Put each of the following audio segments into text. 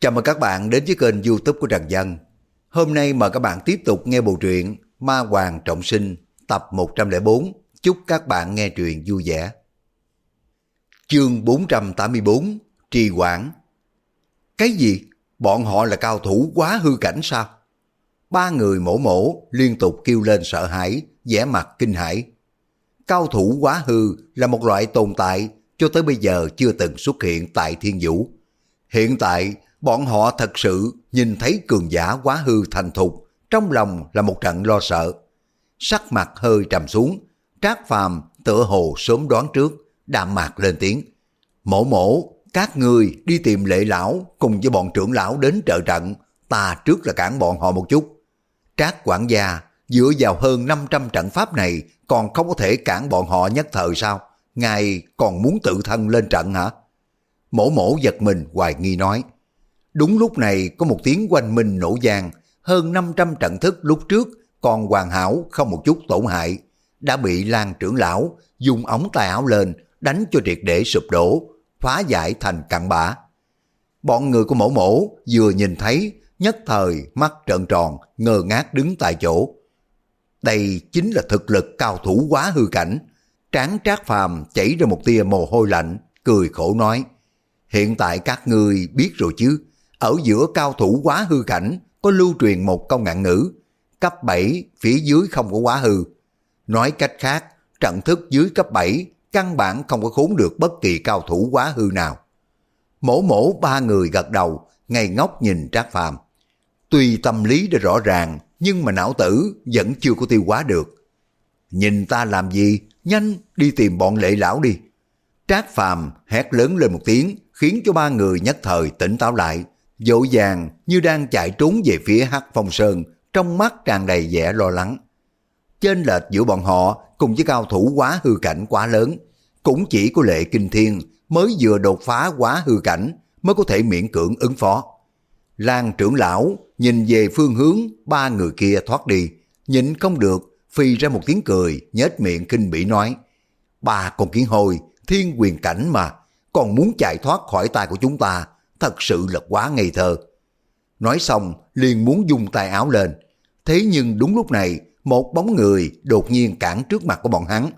Chào mừng các bạn đến với kênh youtube của Trần Dân. Hôm nay mời các bạn tiếp tục nghe bộ truyện Ma Hoàng Trọng Sinh tập 104. Chúc các bạn nghe truyện vui vẻ. Chương 484 Trì Quảng Cái gì? Bọn họ là cao thủ quá hư cảnh sao? Ba người mổ mổ liên tục kêu lên sợ hãi, vẻ mặt kinh hãi. Cao thủ quá hư là một loại tồn tại cho tới bây giờ chưa từng xuất hiện tại thiên vũ. Hiện tại, bọn họ thật sự nhìn thấy cường giả quá hư thành thục, trong lòng là một trận lo sợ. Sắc mặt hơi trầm xuống, trác phàm tựa hồ sớm đoán trước, đạm mạc lên tiếng. Mổ mổ, các người đi tìm lệ lão cùng với bọn trưởng lão đến trợ trận, ta trước là cản bọn họ một chút. Trác quản gia dựa vào hơn 500 trận pháp này còn không có thể cản bọn họ nhất thời sao? Ngài còn muốn tự thân lên trận hả? Mổ mổ giật mình hoài nghi nói. Đúng lúc này có một tiếng quanh minh nổ vang hơn 500 trận thức lúc trước còn hoàn hảo không một chút tổn hại, đã bị Lan trưởng lão dùng ống tay áo lên đánh cho triệt để sụp đổ, phá giải thành cặn bã. Bọn người của mổ mổ vừa nhìn thấy, nhất thời mắt trợn tròn, ngơ ngác đứng tại chỗ. Đây chính là thực lực cao thủ quá hư cảnh. Tráng trác phàm chảy ra một tia mồ hôi lạnh, cười khổ nói. Hiện tại các ngươi biết rồi chứ, ở giữa cao thủ quá hư cảnh có lưu truyền một câu ngạn ngữ, cấp 7 phía dưới không có quá hư. Nói cách khác, trận thức dưới cấp 7 căn bản không có khốn được bất kỳ cao thủ quá hư nào. Mổ mổ ba người gật đầu, ngây ngốc nhìn Trác Phàm. Tuy tâm lý đã rõ ràng, nhưng mà não tử vẫn chưa có tiêu hóa được. Nhìn ta làm gì, nhanh đi tìm bọn lệ lão đi. Trác Phàm hét lớn lên một tiếng, khiến cho ba người nhất thời tỉnh táo lại, dội vàng như đang chạy trốn về phía Hắc Phong Sơn, trong mắt tràn đầy vẻ lo lắng. Trên lệch giữa bọn họ cùng với cao thủ quá hư cảnh quá lớn, cũng chỉ có lệ kinh thiên mới vừa đột phá quá hư cảnh mới có thể miễn cưỡng ứng phó. Lan trưởng lão nhìn về phương hướng ba người kia thoát đi, nhìn không được, phi ra một tiếng cười, nhếch miệng kinh bỉ nói, ba con kiến hồi, thiên quyền cảnh mà, còn muốn chạy thoát khỏi tay của chúng ta, thật sự là quá ngây thơ. Nói xong, liền muốn dùng tay áo lên. Thế nhưng đúng lúc này, một bóng người đột nhiên cản trước mặt của bọn hắn.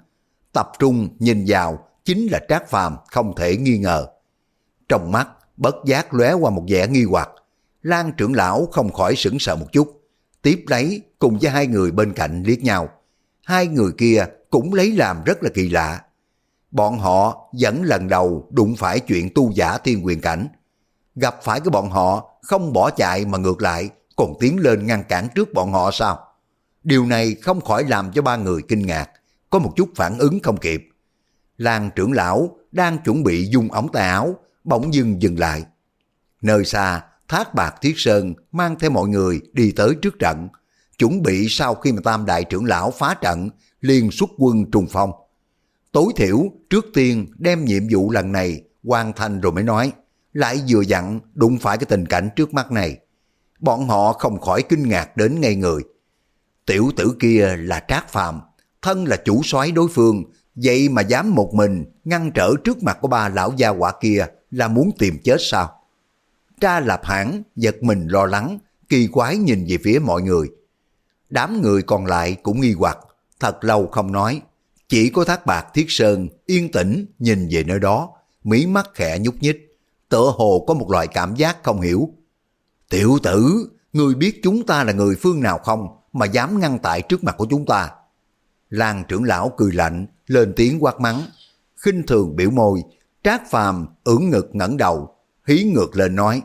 Tập trung nhìn vào, chính là Trác Phàm không thể nghi ngờ. Trong mắt, bất giác lóe qua một vẻ nghi hoặc. Lan trưởng lão không khỏi sững sờ một chút. Tiếp lấy, cùng với hai người bên cạnh liếc nhau. Hai người kia cũng lấy làm rất là kỳ lạ. Bọn họ vẫn lần đầu đụng phải chuyện tu giả thiên quyền cảnh, gặp phải cái bọn họ không bỏ chạy mà ngược lại còn tiến lên ngăn cản trước bọn họ sao? Điều này không khỏi làm cho ba người kinh ngạc, có một chút phản ứng không kịp. Lan trưởng lão đang chuẩn bị dung ống tay áo, bỗng dưng dừng lại. Nơi xa, Thác Bạc Thiết Sơn mang theo mọi người đi tới trước trận, chuẩn bị sau khi mà Tam Đại trưởng lão phá trận, liền xuất quân trùng phong. Tối thiểu, trước tiên đem nhiệm vụ lần này hoàn thành rồi mới nói lại vừa dặn đụng phải cái tình cảnh trước mắt này. Bọn họ không khỏi kinh ngạc đến ngay người. Tiểu tử kia là trác phàm, thân là chủ soái đối phương, vậy mà dám một mình ngăn trở trước mặt của ba lão gia quả kia là muốn tìm chết sao? Tra lạp Hãn giật mình lo lắng, kỳ quái nhìn về phía mọi người. Đám người còn lại cũng nghi hoặc, thật lâu không nói. Chỉ có thác bạc thiết sơn yên tĩnh nhìn về nơi đó, mí mắt khẽ nhúc nhích tựa hồ có một loại cảm giác không hiểu. Tiểu tử, người biết chúng ta là người phương nào không mà dám ngăn tại trước mặt của chúng ta? Lan trưởng lão cười lạnh, lên tiếng quát mắng. khinh thường biểu môi, trác phàm ưỡn ngực ngẩng đầu, hí ngược lên nói.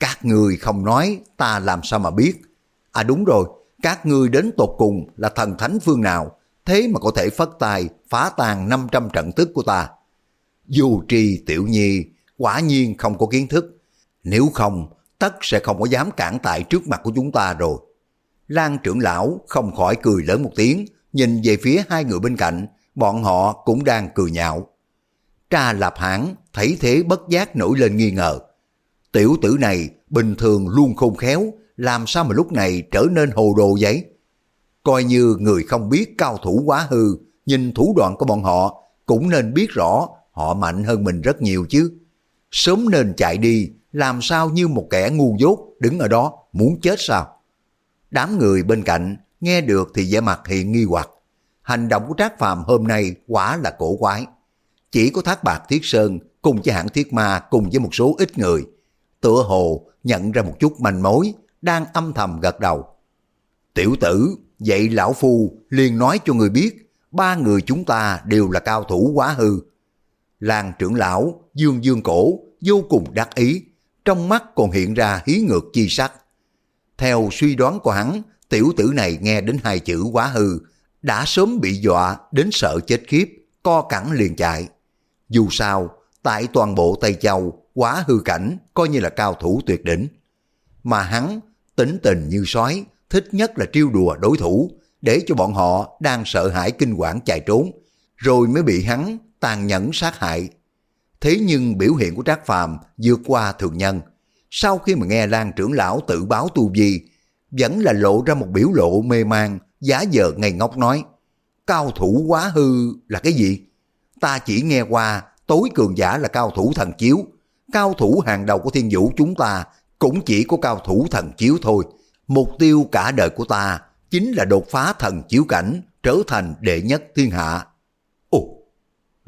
Các người không nói, ta làm sao mà biết? À đúng rồi, các ngươi đến tột cùng là thần thánh phương nào, thế mà có thể phất tài phá tan 500 trận tức của ta. Dù trì tiểu nhi, quả nhiên không có kiến thức. Nếu không, tất sẽ không có dám cản tại trước mặt của chúng ta rồi. Lan trưởng lão không khỏi cười lớn một tiếng, nhìn về phía hai người bên cạnh, bọn họ cũng đang cười nhạo. Tra lạp hãng thấy thế bất giác nổi lên nghi ngờ. Tiểu tử này bình thường luôn khôn khéo, làm sao mà lúc này trở nên hồ đồ vậy? Coi như người không biết cao thủ quá hư, nhìn thủ đoạn của bọn họ cũng nên biết rõ họ mạnh hơn mình rất nhiều chứ sớm nên chạy đi, làm sao như một kẻ ngu dốt đứng ở đó muốn chết sao? Đám người bên cạnh nghe được thì vẻ mặt hiện nghi hoặc. Hành động của Trác Phàm hôm nay quả là cổ quái. Chỉ có thác bạc Thiết Sơn cùng với hãng Thiết Ma cùng với một số ít người. Tựa hồ nhận ra một chút manh mối, đang âm thầm gật đầu. Tiểu tử, vậy lão phu liền nói cho người biết, ba người chúng ta đều là cao thủ quá hư. Làng trưởng lão, dương dương cổ, vô cùng đắc ý, trong mắt còn hiện ra hí ngược chi sắc. Theo suy đoán của hắn, tiểu tử này nghe đến hai chữ quá hư, đã sớm bị dọa đến sợ chết khiếp, co cẳng liền chạy. Dù sao, tại toàn bộ Tây Châu, quá hư cảnh coi như là cao thủ tuyệt đỉnh. Mà hắn, tính tình như sói, thích nhất là trêu đùa đối thủ, để cho bọn họ đang sợ hãi kinh quản chạy trốn, rồi mới bị hắn tàn nhẫn sát hại. Thế nhưng biểu hiện của Trác Phàm vượt qua thường nhân. Sau khi mà nghe Lan trưởng lão tự báo tu vi, vẫn là lộ ra một biểu lộ mê man, giá giờ ngây ngốc nói, cao thủ quá hư là cái gì? Ta chỉ nghe qua tối cường giả là cao thủ thần chiếu, cao thủ hàng đầu của thiên vũ chúng ta cũng chỉ có cao thủ thần chiếu thôi. Mục tiêu cả đời của ta chính là đột phá thần chiếu cảnh, trở thành đệ nhất thiên hạ.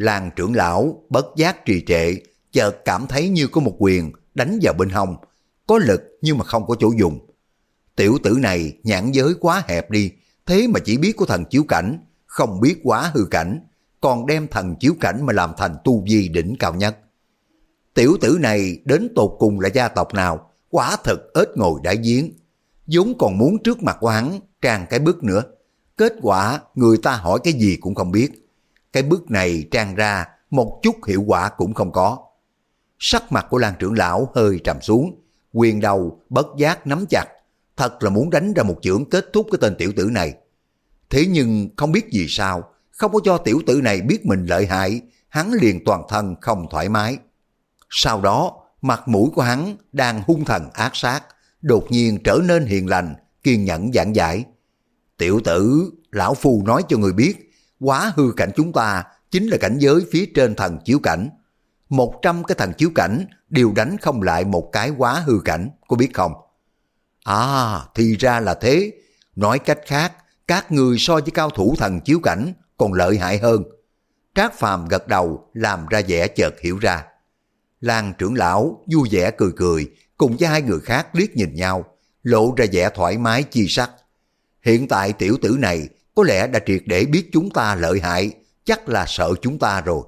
Làng trưởng lão bất giác trì trệ, chợt cảm thấy như có một quyền đánh vào bên hông, có lực nhưng mà không có chỗ dùng. Tiểu tử này nhãn giới quá hẹp đi, thế mà chỉ biết của thần chiếu cảnh, không biết quá hư cảnh, còn đem thần chiếu cảnh mà làm thành tu vi đỉnh cao nhất. Tiểu tử này đến tột cùng là gia tộc nào, quả thật ếch ngồi đã giếng. vốn còn muốn trước mặt của hắn trang cái bức nữa. Kết quả người ta hỏi cái gì cũng không biết. Cái bước này trang ra một chút hiệu quả cũng không có. Sắc mặt của Lan trưởng lão hơi trầm xuống, quyền đầu bất giác nắm chặt, thật là muốn đánh ra một chưởng kết thúc cái tên tiểu tử này. Thế nhưng không biết vì sao, không có cho tiểu tử này biết mình lợi hại, hắn liền toàn thân không thoải mái. Sau đó, mặt mũi của hắn đang hung thần ác sát, đột nhiên trở nên hiền lành, kiên nhẫn giảng giải. Tiểu tử, lão phu nói cho người biết, quá hư cảnh chúng ta chính là cảnh giới phía trên thần chiếu cảnh. Một trăm cái thần chiếu cảnh đều đánh không lại một cái quá hư cảnh, có biết không? À, thì ra là thế. Nói cách khác, các người so với cao thủ thần chiếu cảnh còn lợi hại hơn. Trác Phàm gật đầu làm ra vẻ chợt hiểu ra. Lan trưởng lão vui vẻ cười cười cùng với hai người khác liếc nhìn nhau, lộ ra vẻ thoải mái chi sắc. Hiện tại tiểu tử này có lẽ đã triệt để biết chúng ta lợi hại, chắc là sợ chúng ta rồi.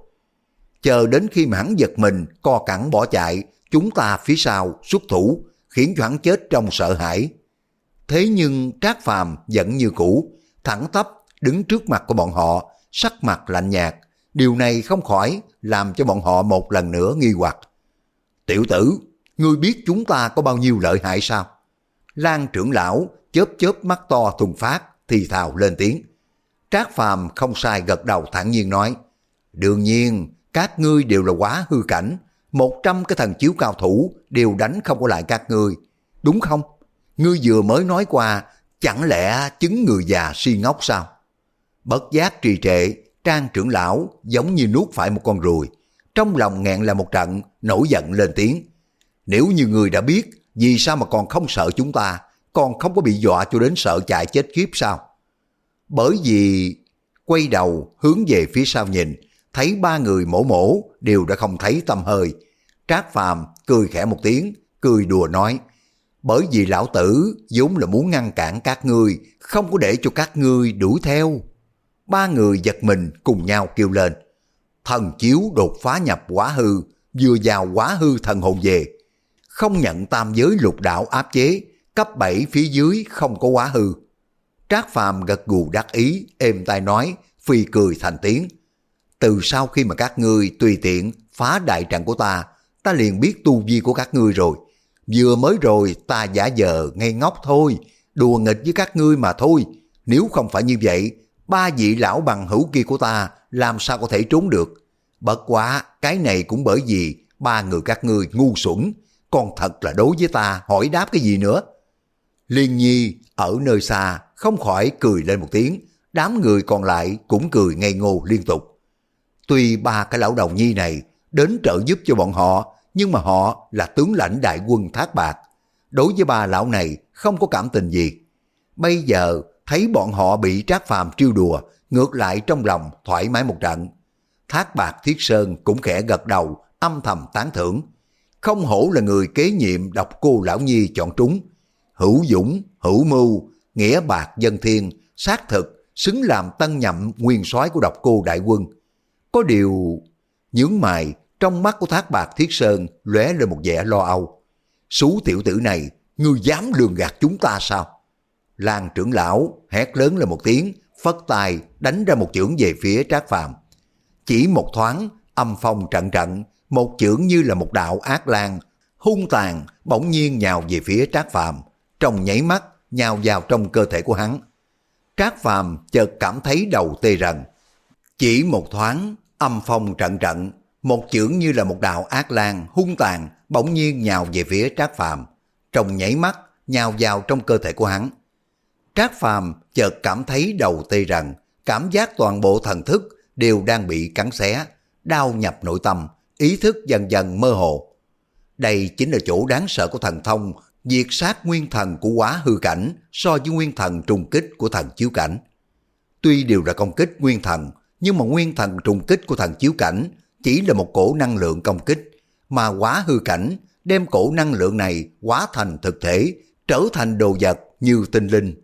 Chờ đến khi mà hắn giật mình, co cẳng bỏ chạy, chúng ta phía sau xuất thủ, khiến cho hắn chết trong sợ hãi. Thế nhưng Trác Phàm vẫn như cũ, thẳng tắp đứng trước mặt của bọn họ, sắc mặt lạnh nhạt. Điều này không khỏi làm cho bọn họ một lần nữa nghi hoặc. Tiểu tử, ngươi biết chúng ta có bao nhiêu lợi hại sao? Lan trưởng lão chớp chớp mắt to thùng phát, thì thào lên tiếng. Trác Phàm không sai gật đầu thản nhiên nói, đương nhiên, các ngươi đều là quá hư cảnh, một trăm cái thần chiếu cao thủ đều đánh không có lại các ngươi, đúng không? Ngươi vừa mới nói qua, chẳng lẽ chứng người già si ngốc sao? Bất giác trì trệ, trang trưởng lão giống như nuốt phải một con ruồi, trong lòng nghẹn là một trận, nổi giận lên tiếng. Nếu như người đã biết, vì sao mà còn không sợ chúng ta, còn không có bị dọa cho đến sợ chạy chết khiếp sao? Bởi vì quay đầu hướng về phía sau nhìn, thấy ba người mổ mổ đều đã không thấy tâm hơi. Trác Phàm cười khẽ một tiếng, cười đùa nói, bởi vì lão tử vốn là muốn ngăn cản các ngươi, không có để cho các ngươi đuổi theo. Ba người giật mình cùng nhau kêu lên. Thần chiếu đột phá nhập quá hư, vừa vào quá hư thần hồn về. Không nhận tam giới lục đạo áp chế, cấp 7 phía dưới không có quá hư. Trác Phàm gật gù đắc ý, êm tai nói, phi cười thành tiếng. Từ sau khi mà các ngươi tùy tiện phá đại trận của ta, ta liền biết tu vi của các ngươi rồi. Vừa mới rồi ta giả vờ ngây ngốc thôi, đùa nghịch với các ngươi mà thôi. Nếu không phải như vậy, ba vị lão bằng hữu kia của ta làm sao có thể trốn được. Bất quá, cái này cũng bởi vì ba người các ngươi ngu xuẩn, còn thật là đối với ta hỏi đáp cái gì nữa. Liên Nhi ở nơi xa không khỏi cười lên một tiếng, đám người còn lại cũng cười ngây ngô liên tục. Tuy ba cái lão đầu nhi này đến trợ giúp cho bọn họ, nhưng mà họ là tướng lãnh đại quân thác bạc. Đối với ba lão này không có cảm tình gì. Bây giờ thấy bọn họ bị Trác Phàm trêu đùa, ngược lại trong lòng thoải mái một trận. Thác bạc Thiết Sơn cũng khẽ gật đầu, âm thầm tán thưởng. Không hổ là người kế nhiệm độc cô lão nhi chọn trúng. Hữu dũng, hữu mưu, nghĩa bạc dân thiên, xác thực, xứng làm tân nhậm nguyên soái của độc cô đại quân. Có điều... Nhướng mày, trong mắt của thác bạc Thiết Sơn lóe lên một vẻ lo âu. Sú tiểu tử này, ngươi dám lường gạt chúng ta sao? Lan trưởng lão hét lớn lên một tiếng, phất tài đánh ra một chưởng về phía Trác Phàm. Chỉ một thoáng, âm phong trận trận, một chưởng như là một đạo ác lan, hung tàn bỗng nhiên nhào về phía Trác Phàm, trong nháy mắt nhào vào trong cơ thể của hắn. Trác Phàm chợt cảm thấy đầu tê rần. Chỉ một thoáng, âm phong trận trận, một chưởng như là một đạo ác lan hung tàn bỗng nhiên nhào về phía Trác Phàm, trong nháy mắt nhào vào trong cơ thể của hắn. Trác Phàm chợt cảm thấy đầu tê rần, cảm giác toàn bộ thần thức đều đang bị cắn xé, đau nhập nội tâm, ý thức dần dần mơ hồ. Đây chính là chỗ đáng sợ của thần thông, diệt sát nguyên thần của quá hư cảnh so với nguyên thần trùng kích của thần chiếu cảnh. Tuy đều là công kích nguyên thần, nhưng mà nguyên thần trùng kích của thần chiếu cảnh chỉ là một cổ năng lượng công kích, mà quá hư cảnh đem cổ năng lượng này hóa thành thực thể, trở thành đồ vật như tinh linh.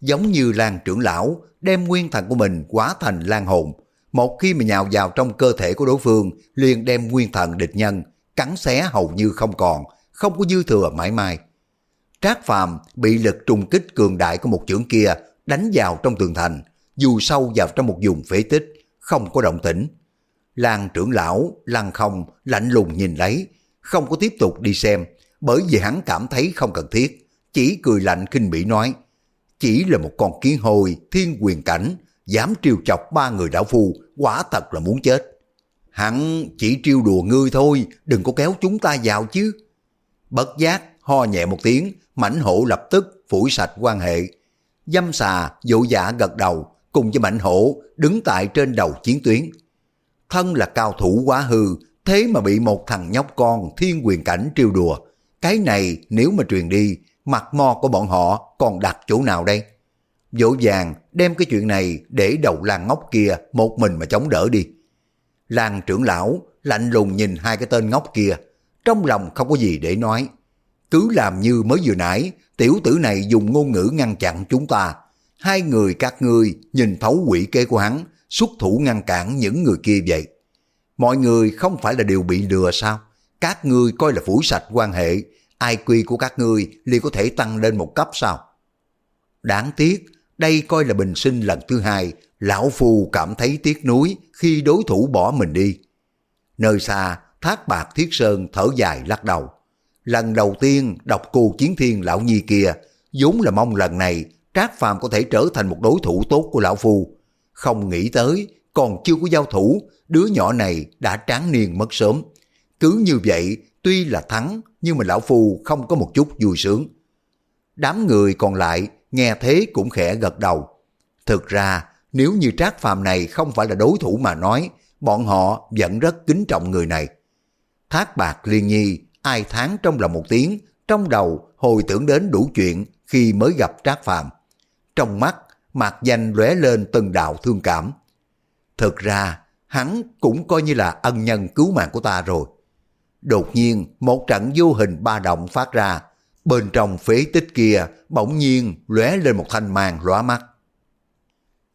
Giống như Lan trưởng lão đem nguyên thần của mình hóa thành lan hồn, một khi mà nhào vào trong cơ thể của đối phương liền đem nguyên thần địch nhân cắn xé hầu như không còn, không có dư thừa mãi mai. Trác Phàm bị lực trùng kích cường đại của một chưởng kia đánh vào trong tường thành, dù sâu vào trong một vùng phế tích, không có động tĩnh. Lan trưởng lão, lăng không, lạnh lùng nhìn lấy, không có tiếp tục đi xem, bởi vì hắn cảm thấy không cần thiết, chỉ cười lạnh kinh bỉ nói, chỉ là một con kiến hồi thiên quyền cảnh, dám triều chọc ba người đạo phu, quả thật là muốn chết. Hắn chỉ trêu đùa ngươi thôi, đừng có kéo chúng ta vào chứ. Bất giác, ho nhẹ một tiếng, mảnh hổ lập tức phủi sạch quan hệ. Dâm xà, dỗ dạ gật đầu, cùng với mảnh hổ đứng tại trên đầu chiến tuyến. Thân là cao thủ quá hư, thế mà bị một thằng nhóc con thiên quyền cảnh trêu đùa. Cái này nếu mà truyền đi, mặt mo của bọn họ còn đặt chỗ nào đây? Dỗ dàng đem cái chuyện này để đầu làng ngốc kia một mình mà chống đỡ đi. Làng trưởng lão lạnh lùng nhìn hai cái tên ngốc kia, trong lòng không có gì để nói. Cứ làm như mới vừa nãy, tiểu tử này dùng ngôn ngữ ngăn chặn chúng ta. Hai người các ngươi nhìn thấu quỷ kế của hắn, xuất thủ ngăn cản những người kia vậy. Mọi người không phải là đều bị lừa sao? Các ngươi coi là phủ sạch quan hệ, IQ của các ngươi liền có thể tăng lên một cấp sao? Đáng tiếc, đây coi là bình sinh lần thứ hai, lão phù cảm thấy tiếc nuối khi đối thủ bỏ mình đi. Nơi xa, thác bạc thiết sơn thở dài lắc đầu. Lần đầu tiên đọc cù chiến thiên lão nhi kia, vốn là mong lần này Trác Phàm có thể trở thành một đối thủ tốt của lão phu. Không nghĩ tới, còn chưa có giao thủ, đứa nhỏ này đã tráng niên mất sớm. Cứ như vậy, tuy là thắng, nhưng mà lão phu không có một chút vui sướng. Đám người còn lại nghe thế cũng khẽ gật đầu. Thực ra, nếu như Trác Phàm này không phải là đối thủ mà nói, bọn họ vẫn rất kính trọng người này. Thác bạc liên nhi, ai tháng trong lòng một tiếng, trong đầu hồi tưởng đến đủ chuyện khi mới gặp Trác Phàm. Trong mắt, mặt danh lóe lên từng đạo thương cảm. Thực ra, hắn cũng coi như là ân nhân cứu mạng của ta rồi. Đột nhiên, một trận vô hình ba động phát ra, bên trong phế tích kia bỗng nhiên lóe lên một thanh màn lóa mắt.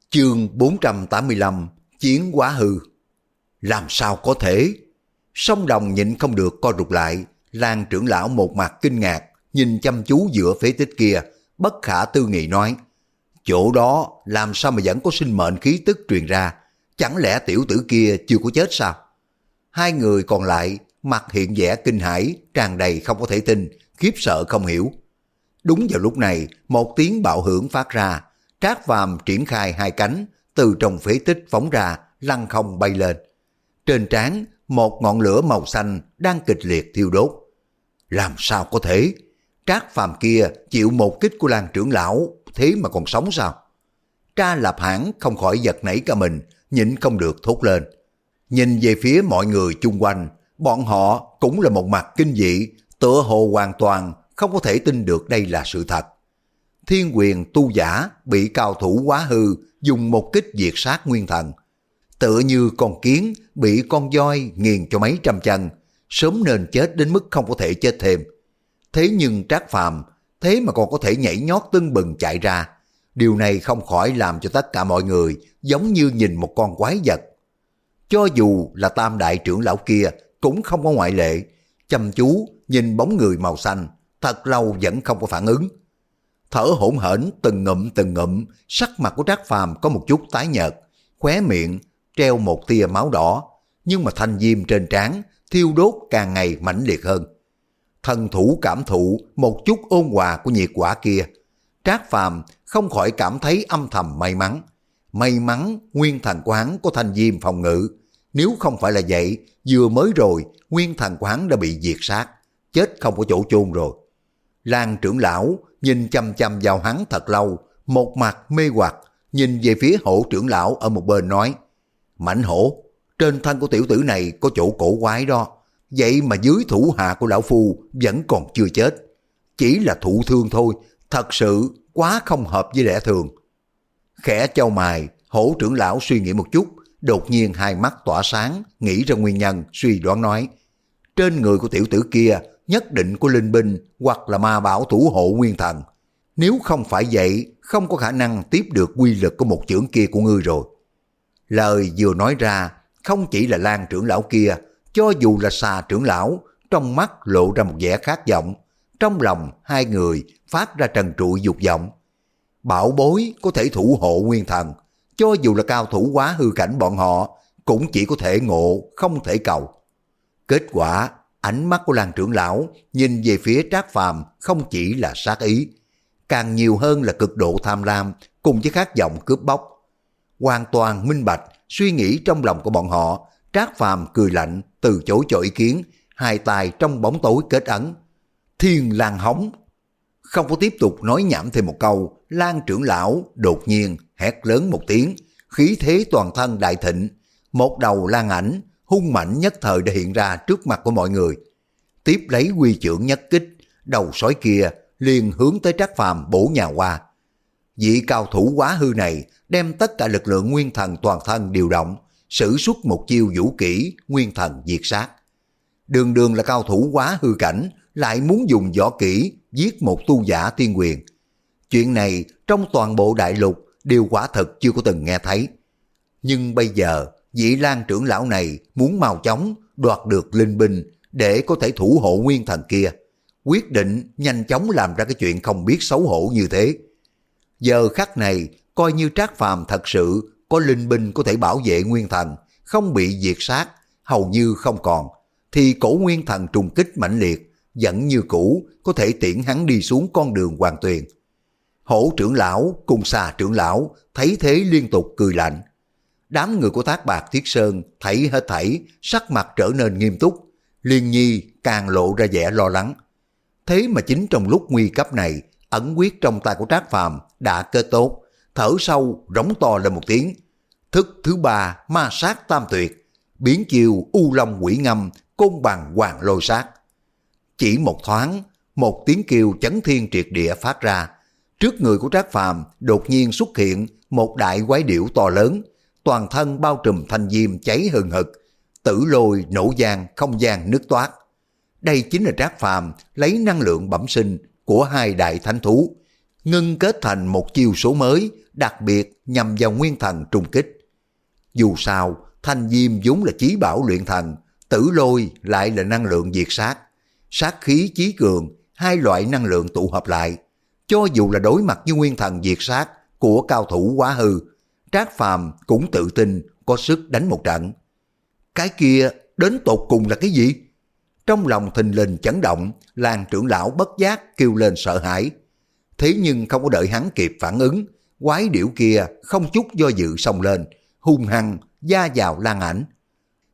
Chương 485 Chiến quá hư Làm sao có thể? Sông đồng nhịn không được co rụt lại, Lan trưởng lão một mặt kinh ngạc, nhìn chăm chú giữa phế tích kia, bất khả tư nghị nói. Chỗ đó làm sao mà vẫn có sinh mệnh khí tức truyền ra, chẳng lẽ tiểu tử kia chưa có chết sao? Hai người còn lại mặt hiện vẻ kinh hãi, tràn đầy không có thể tin, khiếp sợ không hiểu. Đúng vào lúc này, một tiếng bạo hưởng phát ra, Trác vàm triển khai hai cánh, từ trong phế tích phóng ra, lăn không bay lên. Trên trán, một ngọn lửa màu xanh đang kịch liệt thiêu đốt. Làm sao có thể? Trác Phàm kia chịu một kích của Lan trưởng lão, thế mà còn sống sao? Tra Lạp hãng không khỏi giật nảy cả mình, nhịn không được thốt lên. Nhìn về phía mọi người chung quanh, bọn họ cũng là một mặt kinh dị, tựa hồ hoàn toàn không có thể tin được đây là sự thật. Thiên quyền tu giả bị cao thủ quá hư dùng một kích diệt sát nguyên thần. Tựa như con kiến bị con voi nghiền cho mấy trăm chân, sớm nên chết đến mức không có thể chết thêm. Thế nhưng Trác Phàm thế mà còn có thể nhảy nhót tưng bừng chạy ra. Điều này không khỏi làm cho tất cả mọi người giống như nhìn một con quái vật. Cho dù là tam đại trưởng lão kia cũng không có ngoại lệ, chăm chú nhìn bóng người màu xanh, thật lâu vẫn không có phản ứng. Thở hổn hển từng ngụm từng ngụm, sắc mặt của Trác Phàm có một chút tái nhợt, khóe miệng treo một tia máu đỏ, nhưng mà thanh diêm trên trán thiêu đốt càng ngày mãnh liệt hơn. Thần thủ cảm thụ một chút ôn hòa của nhiệt quả kia, Trác Phàm không khỏi cảm thấy âm thầm may mắn. May mắn nguyên thần của hắn có thanh diêm phòng ngự, nếu không phải là vậy, vừa mới rồi nguyên thần của hắn đã bị diệt sát, chết không có chỗ chôn rồi. Lan trưởng lão nhìn chăm chăm vào hắn thật lâu, một mặt mê hoặc, nhìn về phía hổ trưởng lão ở một bên nói, Mạnh hổ, trên thân của tiểu tử này có chỗ cổ quái đó, vậy mà dưới thủ hạ của lão phu vẫn còn chưa chết. Chỉ là thụ thương thôi, thật sự quá không hợp với lẽ thường. Khẽ châu mài, hổ trưởng lão suy nghĩ một chút, đột nhiên hai mắt tỏa sáng, nghĩ ra nguyên nhân, suy đoán nói, trên người của tiểu tử kia nhất định của linh binh hoặc là ma bảo thủ hộ nguyên thần. Nếu không phải vậy, không có khả năng tiếp được quy lực của một trưởng kia của ngươi rồi. Lời vừa nói ra, không chỉ là Lan trưởng lão kia, cho dù là xà trưởng lão, trong mắt lộ ra một vẻ khát vọng. Trong lòng hai người phát ra trần trụi dục vọng. Bảo bối có thể thủ hộ nguyên thần, cho dù là cao thủ quá hư cảnh bọn họ, cũng chỉ có thể ngộ, không thể cầu. Kết quả, ánh mắt của Lan trưởng lão nhìn về phía Trác Phàm không chỉ là sát ý, càng nhiều hơn là cực độ tham lam cùng với khát vọng cướp bóc. Hoàn toàn minh bạch suy nghĩ trong lòng của bọn họ, Trác Phàm cười lạnh từ chối cho ý kiến, hai tay trong bóng tối kết ấn. Thiên lang hóng. Không có tiếp tục nói nhảm thêm một câu, Lan trưởng lão đột nhiên hét lớn một tiếng, khí thế toàn thân đại thịnh, một đầu lan ảnh hung mạnh nhất thời đã hiện ra trước mặt của mọi người. Tiếp lấy quy trưởng nhất kích, đầu sói kia liền hướng tới Trác Phàm bổ nhà qua. Vị cao thủ quá hư này đem tất cả lực lượng nguyên thần toàn thân điều động, sử xuất một chiêu vũ kỹ nguyên thần diệt sát. Đường đường là cao thủ quá hư cảnh, lại muốn dùng võ kỹ giết một tu giả tiên quyền. Chuyện này trong toàn bộ đại lục đều quả thật chưa có từng nghe thấy. Nhưng bây giờ, vị lan trưởng lão này muốn mau chóng đoạt được linh binh để có thể thủ hộ nguyên thần kia. Quyết định nhanh chóng làm ra cái chuyện không biết xấu hổ như thế. Giờ khắc này, coi như trác phàm thật sự có linh binh có thể bảo vệ nguyên thần, không bị diệt sát, hầu như không còn, thì cổ nguyên thần trùng kích mãnh liệt, vẫn như cũ có thể tiễn hắn đi xuống con đường hoàn tuyền. Hổ trưởng lão cùng xà trưởng lão thấy thế liên tục cười lạnh. Đám người của Thác Bạc Thiết Sơn thấy hết thảy, sắc mặt trở nên nghiêm túc. Liên Nhi càng lộ ra vẻ lo lắng. Thế mà chính trong lúc nguy cấp này, ẩn quyết trong tay của Trác Phàm đã kết tốt, thở sâu rống to lên một tiếng. Thức thứ ba ma sát tam tuyệt, biến chiều u long quỷ ngâm, côn bằng hoàng lôi sát. Chỉ một thoáng, một tiếng kêu chấn thiên triệt địa phát ra. Trước người của Trác Phàm đột nhiên xuất hiện một đại quái điểu to lớn, toàn thân bao trùm thanh diêm cháy hừng hực, tử lôi nổ giang không gian nứt toát. Đây chính là Trác Phàm lấy năng lượng bẩm sinh của hai đại thánh thú, ngưng kết thành một chiêu số mới, đặc biệt nhằm vào nguyên thần trùng kích. Dù sao, thanh diêm vốn là chí bảo luyện thần, tử lôi lại là năng lượng diệt sát. Sát khí chí cường, hai loại năng lượng tụ hợp lại. Cho dù là đối mặt với nguyên thần diệt sát của cao thủ quá hư, Trác Phàm cũng tự tin có sức đánh một trận. Cái kia đến tột cùng là cái gì? Trong lòng thình lình chấn động, làng trưởng lão bất giác kêu lên sợ hãi. Thế nhưng không có đợi hắn kịp phản ứng, quái điểu kia không chút do dự xông lên, hung hăng, da vào lan ảnh.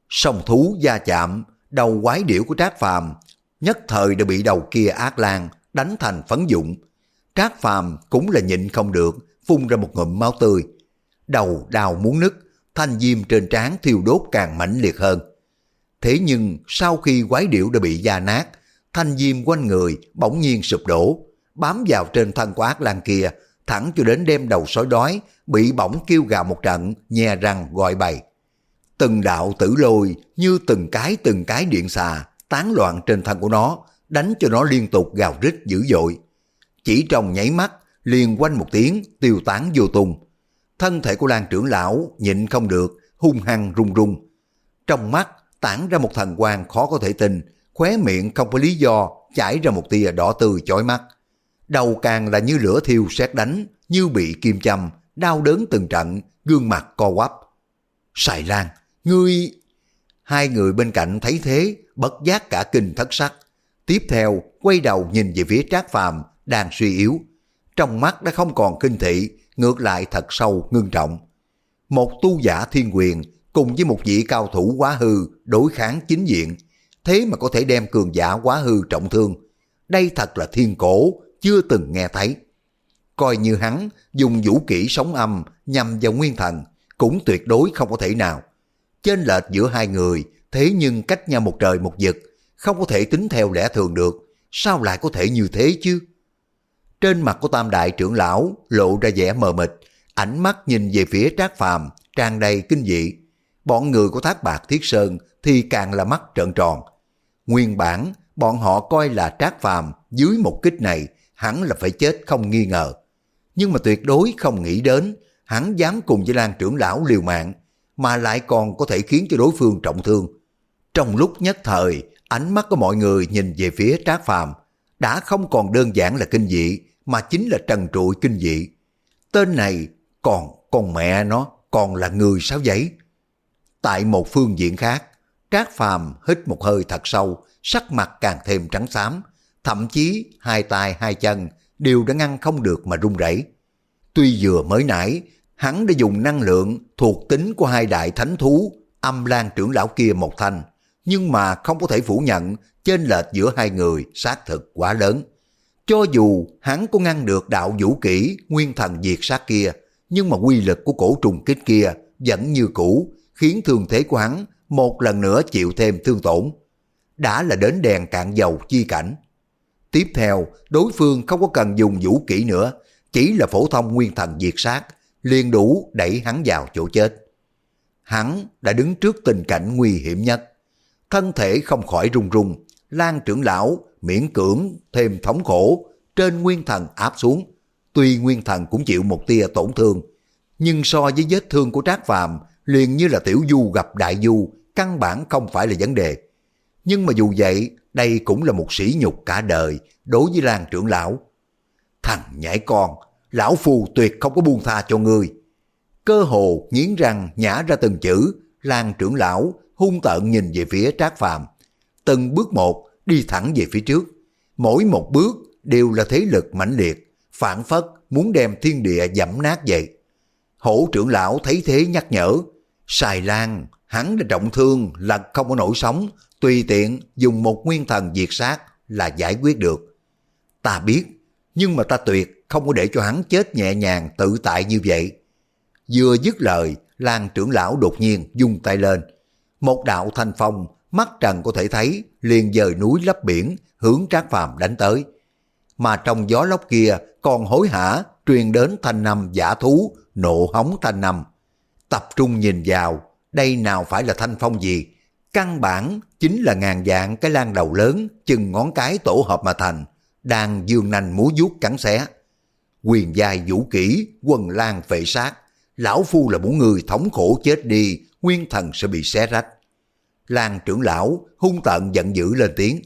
Sông thú da chạm, đầu quái điểu của Trác Phàm nhất thời đã bị đầu kia ác lan đánh thành phấn dụng. Trác Phàm cũng là nhịn không được, phun ra một ngụm máu tươi. Đầu đào muốn nứt, thanh diêm trên trán thiêu đốt càng mãnh liệt hơn. Thế nhưng sau khi quái điệu đã bị da nát, thanh diêm quanh người bỗng nhiên sụp đổ, bám vào trên thân của ác lan kia, thẳng cho đến đêm đầu sói đói, bị bỗng kêu gào một trận, nhè răng gọi bày. Từng đạo tử lôi như từng cái từng cái điện xà, tán loạn trên thân của nó, đánh cho nó liên tục gào rít dữ dội. Chỉ trong nháy mắt, liền quanh một tiếng, tiêu tán vô tung. Thân thể của Lan trưởng lão nhịn không được, hung hăng run run. Trong mắt tản ra một thần quang khó có thể tin, khóe miệng không có lý do chảy ra một tia đỏ tươi chói mắt. Đầu càng là như lửa thiêu xét đánh, như bị kim châm, đau đớn từng trận, gương mặt co quắp. Sài Lan, ngươi... Hai người bên cạnh thấy thế, bất giác cả kinh thất sắc. Tiếp theo, quay đầu nhìn về phía Trác Phàm đang suy yếu. Trong mắt đã không còn kinh thị, ngược lại thật sâu, ngưng trọng. Một tu giả thiên quyền cùng với một vị cao thủ quá hư đối kháng chính diện, thế mà có thể đem cường giả quá hư trọng thương. Đây thật là thiên cổ, chưa từng nghe thấy. Coi như hắn dùng vũ kỹ sống âm nhằm vào nguyên thần, cũng tuyệt đối không có thể nào. Trên lệch giữa hai người, thế nhưng cách nhau một trời một vực, không có thể tính theo lẽ thường được, sao lại có thể như thế chứ? Trên mặt của tam đại trưởng lão lộ ra vẻ mờ mịt, ánh mắt nhìn về phía trác phàm, tràn đầy kinh dị. Bọn người của thác bạc thiết sơn thì càng là mắt trợn tròn. Nguyên bản, bọn họ coi là trác phàm dưới một kích này hắn là phải chết không nghi ngờ. Nhưng mà tuyệt đối không nghĩ đến hắn dám cùng với Lan trưởng lão liều mạng mà lại còn có thể khiến cho đối phương trọng thương. Trong lúc nhất thời, ánh mắt của mọi người nhìn về phía Trác Phàm đã không còn đơn giản là kinh dị mà chính là trần trụi kinh dị. Tên này còn con mẹ nó còn là người sao giấy. Tại một phương diện khác, Trác Phàm hít một hơi thật sâu, sắc mặt càng thêm trắng xám, thậm chí hai tay hai chân đều đã ngăn không được mà run rẩy. Tuy vừa mới nãy, hắn đã dùng năng lượng thuộc tính của hai đại thánh thú âm lan trưởng lão kia một thanh, nhưng mà không có thể phủ nhận trên lệch giữa hai người xác thực quá lớn. Cho dù hắn có ngăn được đạo vũ kỹ nguyên thần diệt sát kia, nhưng mà quy lực của cổ trùng kích kia vẫn như cũ, khiến thương thế của hắn một lần nữa chịu thêm thương tổn. Đã là đến đèn cạn dầu chi cảnh. Tiếp theo, đối phương không có cần dùng vũ kỹ nữa, chỉ là phổ thông nguyên thần diệt sát, liền đủ đẩy hắn vào chỗ chết. Hắn đã đứng trước tình cảnh nguy hiểm nhất. Thân thể không khỏi run run, Lan trưởng lão miễn cưỡng thêm thống khổ, trên nguyên thần áp xuống. Tuy nguyên thần cũng chịu một tia tổn thương, nhưng so với vết thương của Trác Phàm liền như là tiểu du gặp đại du, căn bản không phải là vấn đề. Nhưng mà dù vậy, đây cũng là một sỉ nhục cả đời đối với Lan trưởng lão. Thằng nhãi con, lão phù tuyệt không có buông tha cho ngươi. Cơ hồ nghiến răng nhả ra từng chữ, Lan trưởng lão hung tợn nhìn về phía Trác Phàm, từng bước một đi thẳng về phía trước. Mỗi một bước đều là thế lực mãnh liệt, phản phất muốn đem thiên địa dẫm nát vậy. Hổ trưởng lão thấy thế nhắc nhở, Sài Lan, hắn đã trọng thương là không có nổi sống, tùy tiện dùng một nguyên thần diệt sát là giải quyết được. Ta biết, nhưng mà ta tuyệt không có để cho hắn chết nhẹ nhàng tự tại như vậy. Vừa dứt lời, Lan trưởng lão đột nhiên dung tay lên. Một đạo thanh phong, mắt trần có thể thấy, liền dời núi lấp biển, hướng Trác Phàm đánh tới. Mà trong gió lốc kia còn hối hả truyền đến thanh năm giả thú, nộ hóng thanh năm. Tập trung nhìn vào, đây nào phải là thanh phong gì, căn bản chính là ngàn dạng cái lan đầu lớn, chừng ngón cái tổ hợp mà thành, đang dương nành múa vuốt cắn xé. Quyền dài vũ kỹ, quần lan phệ sát, lão phu là muốn người thống khổ chết đi, nguyên thần sẽ bị xé rách. Lan trưởng lão hung tợn giận dữ lên tiếng.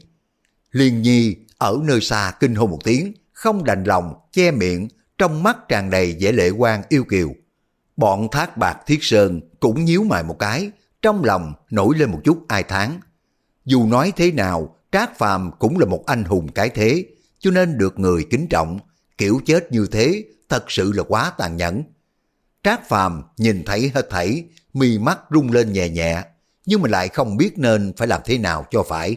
Liên nhi ở nơi xa kinh hô một tiếng, không đành lòng, che miệng, trong mắt tràn đầy vẻ lệ quan yêu kiều. Bọn thác bạc thiết sơn cũng nhíu mày một cái, trong lòng nổi lên một chút ai tháng. Dù nói thế nào, Trác Phàm cũng là một anh hùng cái thế, cho nên được người kính trọng, kiểu chết như thế thật sự là quá tàn nhẫn. Trác Phàm nhìn thấy hết thảy, mi mắt rung lên nhẹ nhẹ, nhưng mà lại không biết nên phải làm thế nào cho phải.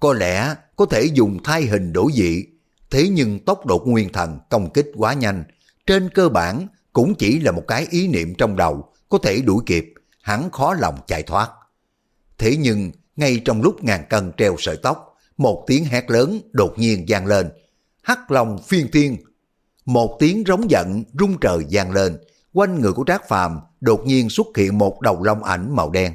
Có lẽ có thể dùng thai hình đổi dị, thế nhưng tốc độ nguyên thần công kích quá nhanh, trên cơ bản cũng chỉ là một cái ý niệm trong đầu có thể đuổi kịp, hắn khó lòng chạy thoát. Thế nhưng ngay trong lúc ngàn cân treo sợi tóc, một tiếng hét lớn đột nhiên vang lên. Hắc Long phiên thiên. Một tiếng rống giận rung trời vang lên, quanh người của Trác Phàm đột nhiên xuất hiện một đầu long ảnh màu đen,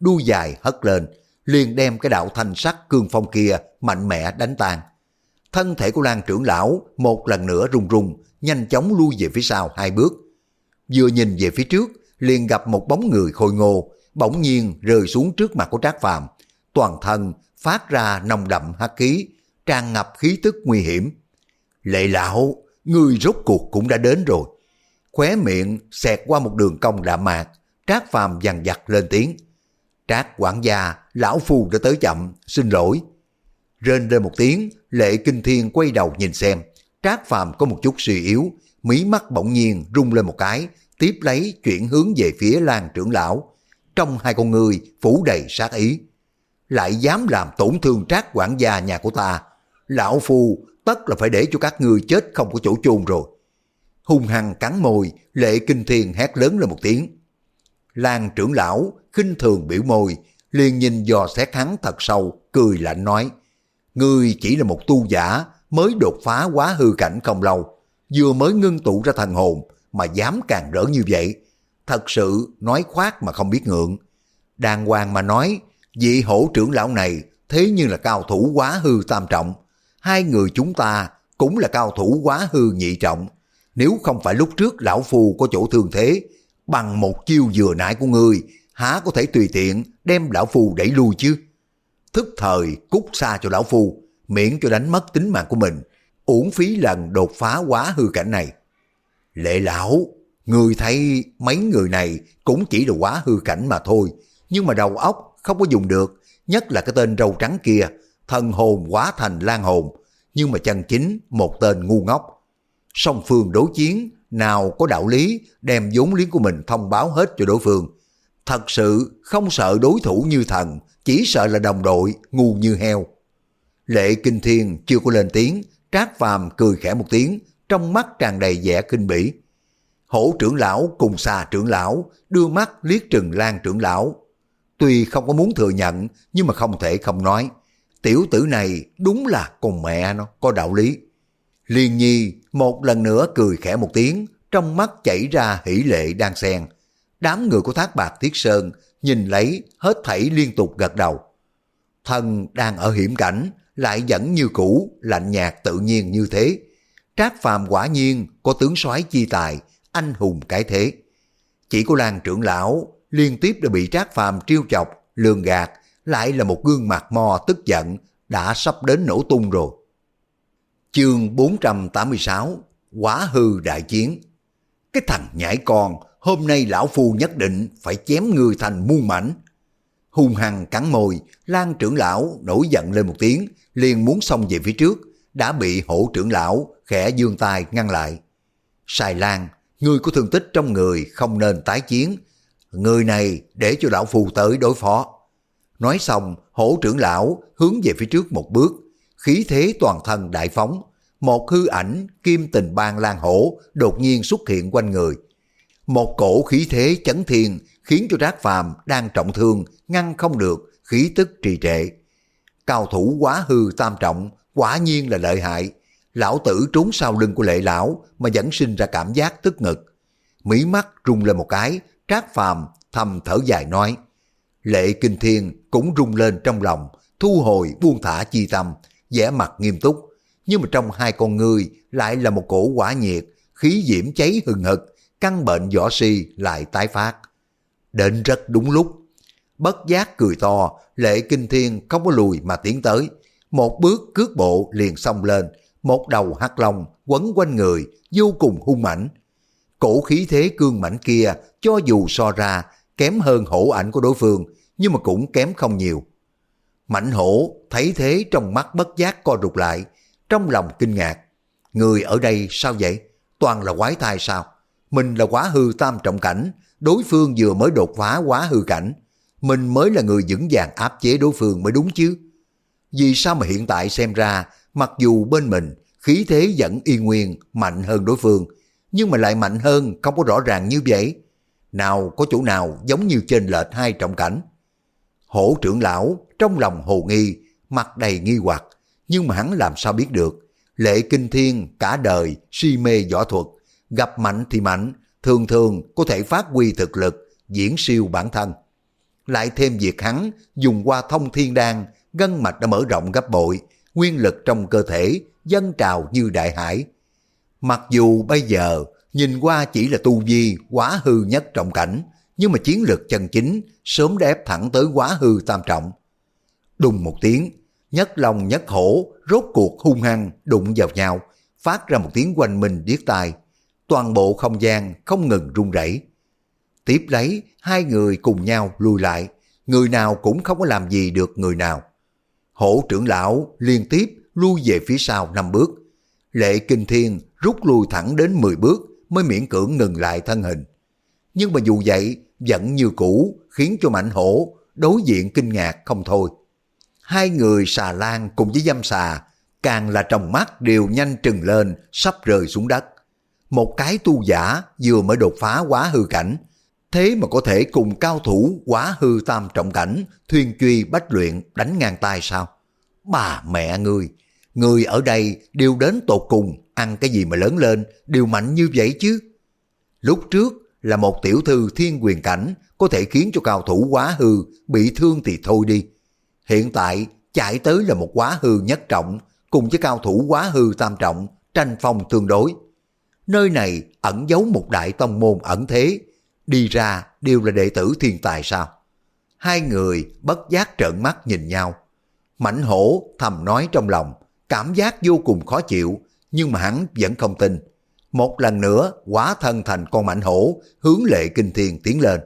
đuôi dài hất lên, liền đem cái đạo thanh sắc cương phong kia mạnh mẽ đánh tan. Thân thể của Lan trưởng lão một lần nữa rung rung, nhanh chóng lui về phía sau hai bước. Vừa nhìn về phía trước, liền gặp một bóng người khôi ngô, bỗng nhiên rơi xuống trước mặt của Trác Phàm, toàn thân phát ra nồng đậm hắc khí, tràn ngập khí tức nguy hiểm. Lệ lão, người rốt cuộc cũng đã đến rồi. Khóe miệng xẹt qua một đường cong đạm mạc, Trác Phàm dằn vặt lên tiếng. Trác quản gia, lão phu đã tới chậm, xin lỗi. Rên lên một tiếng, lệ kinh thiên quay đầu nhìn xem. Trác Phàm có một chút suy yếu, mí mắt bỗng nhiên rung lên một cái, tiếp lấy chuyển hướng về phía Lan trưởng lão. Trong hai con người phủ đầy sát ý. Lại dám làm tổn thương trác quản gia nhà của ta. Lão phu tất là phải để cho các ngươi chết không có chỗ chôn rồi. Hung hăng cắn môi, lệ kinh thiên hét lớn lên một tiếng. Lan trưởng lão khinh thường biểu môi, liền nhìn dò xét hắn thật sâu, cười lạnh nói. Ngươi chỉ là một tu giả, mới đột phá quá hư cảnh không lâu, vừa mới ngưng tụ ra thần hồn mà dám càng rỡ như vậy. Thật sự nói khoác mà không biết ngượng. Đàng hoàng mà nói, vị hổ trưởng lão này thế nhưng là cao thủ quá hư tam trọng. Hai người chúng ta cũng là cao thủ quá hư nhị trọng. Nếu không phải lúc trước lão phu có chỗ thương thế, bằng một chiêu vừa nãy của ngươi, há có thể tùy tiện đem lão phu đẩy lui chứ? Thức thời cút xa cho lão phu, miễn cho đánh mất tính mạng của mình, uổng phí lần đột phá quá hư cảnh này. Lệ lão, người thấy mấy người này cũng chỉ là quá hư cảnh mà thôi, nhưng mà đầu óc không có dùng được, nhất là cái tên râu trắng kia, thần hồn quá thành lan hồn, nhưng mà chân chính một tên ngu ngốc. Song phương đối chiến, nào có đạo lý đem vốn liếng của mình thông báo hết cho đối phương. Thật sự không sợ đối thủ như thần, chỉ sợ là đồng đội ngu như heo. Lệ Kinh Thiên chưa có lên tiếng, Trác Phàm cười khẽ một tiếng, trong mắt tràn đầy vẻ kinh bỉ. Hổ trưởng lão cùng xà trưởng lão đưa mắt liếc trừng lan trưởng lão. Tuy không có muốn thừa nhận, nhưng mà không thể không nói. Tiểu tử này đúng là cùng mẹ nó, có đạo lý. Liên nhi một lần nữa cười khẽ một tiếng, trong mắt chảy ra hỉ lệ đang xen. Đám người của thác bạc Tiết Sơn nhìn lấy hết thảy liên tục gật đầu. Thần đang ở hiểm cảnh, lại vẫn như cũ, lạnh nhạt tự nhiên như thế. Trác Phàm quả nhiên có tướng soái chi tài, anh hùng cái thế. Chỉ có Lan trưởng lão liên tiếp đã bị Trác Phàm trêu chọc, lường gạt, lại là một gương mặt mò tức giận, đã sắp đến nổ tung rồi. Chương 486 Quá hư đại chiến Cái thằng nhãi con, hôm nay lão phu nhất định phải chém người thành muôn mảnh. Hung hăng cắn môi, Lan trưởng lão nổi giận lên một tiếng, liền muốn xông về phía trước, đã bị hổ trưởng lão khẽ dương tay ngăn lại. Sài Lan, ngươi có thương tích trong người không nên tái chiến. Người này để cho lão phù tới đối phó. Nói xong, hổ trưởng lão hướng về phía trước một bước, khí thế toàn thân đại phóng. Một hư ảnh kim tình bang lan hổ đột nhiên xuất hiện quanh người. Một cổ khí thế chấn thiên khiến cho Trác Phàm đang trọng thương ngăn không được khí tức trì trệ. Cao thủ quá hư tam trọng quả nhiên là lợi hại. Lão tử trốn sau lưng của lệ lão mà vẫn sinh ra cảm giác tức ngực. mỹ mắt rung lên một cái, Trác Phàm thầm thở dài nói. Lệ Kinh Thiên cũng rung lên trong lòng, thu hồi buông thả chi tâm, vẻ mặt nghiêm túc. Nhưng mà trong hai con người lại là một cổ quả nhiệt, khí diễm cháy hừng hực, căn bệnh võ si lại tái phát. Đến rất đúng lúc. Bất giác cười to, lệ kinh thiên không có lùi mà tiến tới. Một bước cước bộ liền xông lên, một đầu hắc long quấn quanh người, vô cùng hung mãnh. Cổ khí thế cương mãnh kia, cho dù so ra, kém hơn hổ ảnh của đối phương, nhưng mà cũng kém không nhiều. Mạnh hổ thấy thế trong mắt bất giác co rụt lại, trong lòng kinh ngạc. Người ở đây sao vậy? Toàn là quái thai sao? Mình là quá hư tam trọng cảnh, đối phương vừa mới đột phá quá hư cảnh. Mình mới là người vững vàng áp chế đối phương mới đúng chứ. Vì sao mà hiện tại xem ra, mặc dù bên mình khí thế vẫn y nguyên mạnh hơn đối phương, nhưng mà lại mạnh hơn không có rõ ràng như vậy. Nào có chỗ nào giống như trên lệch hai trọng cảnh. Hổ trưởng lão trong lòng hồ nghi, mặt đầy nghi hoặc, nhưng mà hắn làm sao biết được. Lệ Kinh Thiên cả đời si mê võ thuật, gặp mạnh thì mạnh, thường thường có thể phát huy thực lực, diễn siêu bản thân. Lại thêm việc hắn dùng qua thông thiên đan, gân mạch đã mở rộng gấp bội, nguyên lực trong cơ thể dâng trào như đại hải. Mặc dù bây giờ nhìn qua chỉ là tu vi quá hư nhất trọng cảnh, nhưng mà chiến lược chân chính sớm đã ép thẳng tới quá hư tam trọng. Đùng một tiếng, nhất lòng nhất hổ, rốt cuộc hung hăng đụng vào nhau, phát ra một tiếng quanh mình điếc tai. Toàn bộ không gian không ngừng rung rẩy. Tiếp lấy, hai người cùng nhau lùi lại, người nào cũng không có làm gì được người nào. Hổ trưởng lão liên tiếp lui về phía sau năm bước. Lệ Kinh Thiên rút lui thẳng đến 10 bước mới miễn cưỡng ngừng lại thân hình. Nhưng mà dù vậy, vẫn như cũ khiến cho mạnh hổ đối diện kinh ngạc không thôi. Hai người xà lan cùng với dâm xà, càng là trong mắt đều nhanh trừng lên, sắp rơi xuống đất. Một cái tu giả vừa mới đột phá quá hư cảnh, thế mà có thể cùng cao thủ quá hư tam trọng cảnh, thuyên truy bách luyện đánh ngang tay sao? Bà mẹ ngươi, người ở đây đều đến tột cùng, ăn cái gì mà lớn lên, đều mạnh như vậy chứ. Lúc trước là một tiểu thư thiên quyền cảnh, có thể khiến cho cao thủ quá hư, bị thương thì thôi đi. Hiện tại chạy tới là một quá hư nhất trọng, cùng với cao thủ quá hư tam trọng, tranh phong tương đối. Nơi này ẩn giấu một đại tông môn ẩn thế, đi ra đều là đệ tử thiên tài sao? Hai người bất giác trợn mắt nhìn nhau. Mảnh hổ thầm nói trong lòng, cảm giác vô cùng khó chịu, nhưng mà hắn vẫn không tin. Một lần nữa quá thân thành con mảnh hổ hướng lệ kinh thiên tiến lên.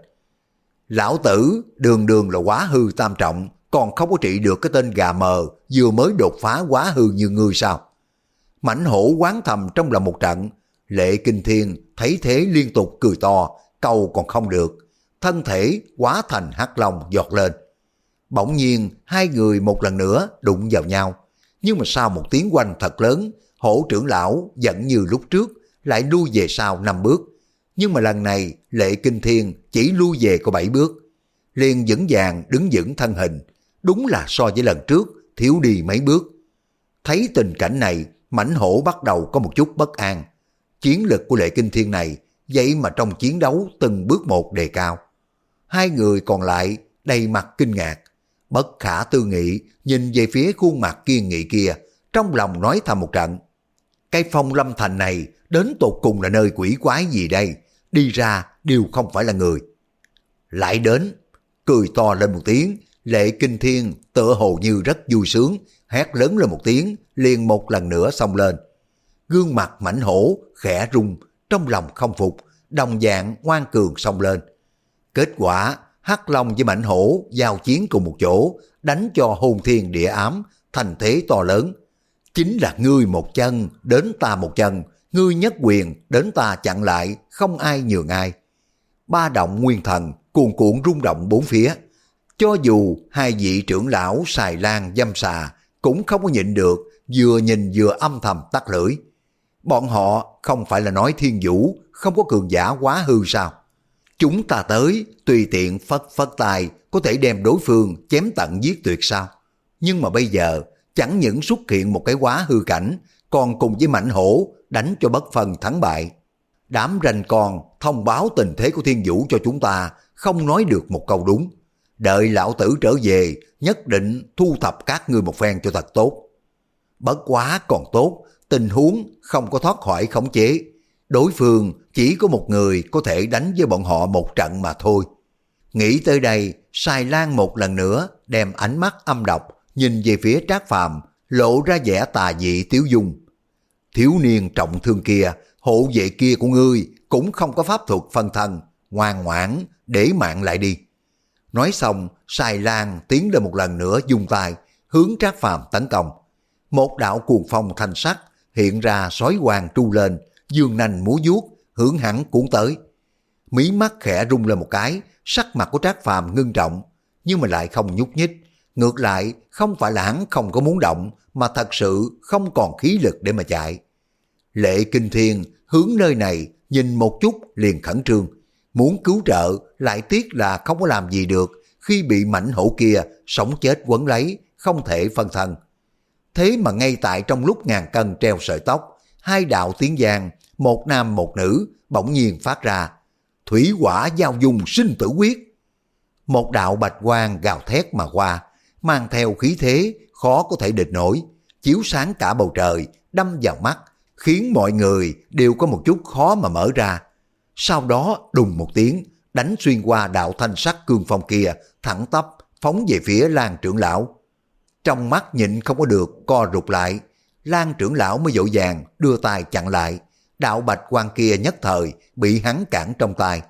Lão tử đường đường là quá hư tam trọng, còn không có trị được cái tên gà mờ vừa mới đột phá quá hư như ngươi sao? Mảnh hổ quán thầm trong lòng một trận, lệ kinh thiên thấy thế liên tục cười to, câu còn không được, thân thể quá thành hắc long giọt lên. Bỗng nhiên hai người một lần nữa đụng vào nhau, nhưng mà sau một tiếng quanh thật lớn, hổ trưởng lão vẫn như lúc trước lại lui về sau năm bước. Nhưng mà lần này lệ kinh thiên chỉ lui về có bảy bước. liền vững vàng đứng vững thân hình, đúng là so với lần trước thiếu đi mấy bước. Thấy tình cảnh này, mảnh hổ bắt đầu có một chút bất an. Chiến lực của lệ kinh thiên này, vậy mà trong chiến đấu từng bước một đề cao. Hai người còn lại đầy mặt kinh ngạc, bất khả tư nghị nhìn về phía khuôn mặt kiên nghị kia, trong lòng nói thầm một trận. Cái phong lâm thành này đến tột cùng là nơi quỷ quái gì đây, đi ra đều không phải là người. Lại đến, cười to lên một tiếng, lệ kinh thiên tựa hồ như rất vui sướng, hét lớn lên một tiếng, liền một lần nữa xông lên. Gương mặt mảnh hổ, khẽ rung, trong lòng không phục, đồng dạng ngoan cường xông lên. Kết quả, Hắc Long với Mạnh Hổ giao chiến cùng một chỗ, đánh cho hồn thiên địa ám, thành thế to lớn. Chính là ngươi một chân, đến ta một chân, ngươi nhất quyền, đến ta chặn lại, không ai nhường ai. Ba động nguyên thần, cuồn cuộn rung động bốn phía. Cho dù hai vị trưởng lão xài lan dâm xà, cũng không có nhịn được, vừa nhìn vừa âm thầm tắt lưỡi. Bọn họ không phải là nói thiên vũ, không có cường giả quá hư sao? Chúng ta tới, tùy tiện phất phất tài, có thể đem đối phương chém tận giết tuyệt sao? Nhưng mà bây giờ, chẳng những xuất hiện một cái quá hư cảnh, còn cùng với mạnh hổ đánh cho bất phần thắng bại. Đám rành con thông báo tình thế của thiên vũ cho chúng ta, không nói được một câu đúng. Đợi lão tử trở về, nhất định thu thập các ngươi một phen cho thật tốt. Bất quá còn tốt, tình huống không có thoát khỏi khống chế. Đối phương chỉ có một người có thể đánh với bọn họ một trận mà thôi. Nghĩ tới đây, Sai Lan một lần nữa đem ánh mắt âm độc nhìn về phía Trác Phàm lộ ra vẻ tà dị tiếu dung. Thiếu niên trọng thương kia, hộ vệ kia của ngươi cũng không có pháp thuật phân thân, ngoan ngoãn, để mạng lại đi. Nói xong, Sai Lan tiến lên một lần nữa dùng tay, hướng Trác Phàm tấn công. Một đạo cuồng phong thanh sắc hiện ra sói hoàng tru lên, dương nành múa vuốt hướng hẳn cuốn tới. Mí mắt khẽ rung lên một cái, sắc mặt của Trác Phàm ngưng trọng, nhưng mà lại không nhúc nhích. Ngược lại, không phải là hắn không có muốn động, mà thật sự không còn khí lực để mà chạy. Lệ Kinh Thiên hướng nơi này nhìn một chút liền khẩn trương, muốn cứu trợ lại tiếc là không có làm gì được, khi bị mảnh hổ kia sống chết quấn lấy, không thể phân thân. Thế mà ngay tại trong lúc ngàn cân treo sợi tóc, hai đạo tiếng giang, một nam một nữ, bỗng nhiên phát ra. Thủy quả giao dung sinh tử quyết. Một đạo bạch quang gào thét mà qua, mang theo khí thế khó có thể địch nổi, chiếu sáng cả bầu trời, đâm vào mắt, khiến mọi người đều có một chút khó mà mở ra. Sau đó đùng một tiếng, đánh xuyên qua đạo thanh sắc cương phong kia, thẳng tắp, phóng về phía Lan trưởng lão. Trong mắt nhịn không có được, co rụt lại. Lan trưởng lão mới dội vàng đưa tay chặn lại. Đạo bạch quan kia nhất thời bị hắn cản trong tay.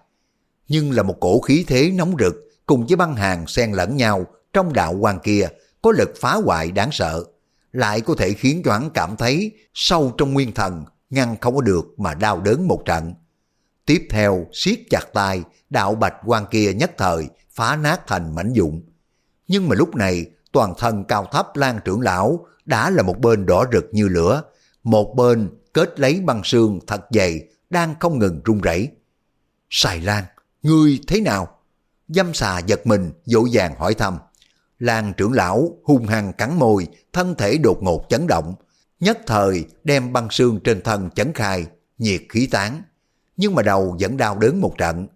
Nhưng là một cổ khí thế nóng rực cùng với băng hàng xen lẫn nhau trong đạo quan kia có lực phá hoại đáng sợ. Lại có thể khiến cho hắn cảm thấy sâu trong nguyên thần ngăn không có được mà đau đớn một trận. Tiếp theo siết chặt tay đạo bạch quan kia nhất thời phá nát thành mảnh dụng. Nhưng mà lúc này toàn thân cao thấp lan trưởng lão đã là một bên đỏ rực như lửa, một bên kết lấy băng xương thật dày đang không ngừng rung rẩy. Sài Lan, ngươi thế nào? Dâm xà giật mình, dỗ dàng hỏi thăm. Lan trưởng lão hung hăng cắn môi, thân thể đột ngột chấn động, nhất thời đem băng xương trên thân chấn khai, nhiệt khí tán. Nhưng mà đầu vẫn đau đớn một trận.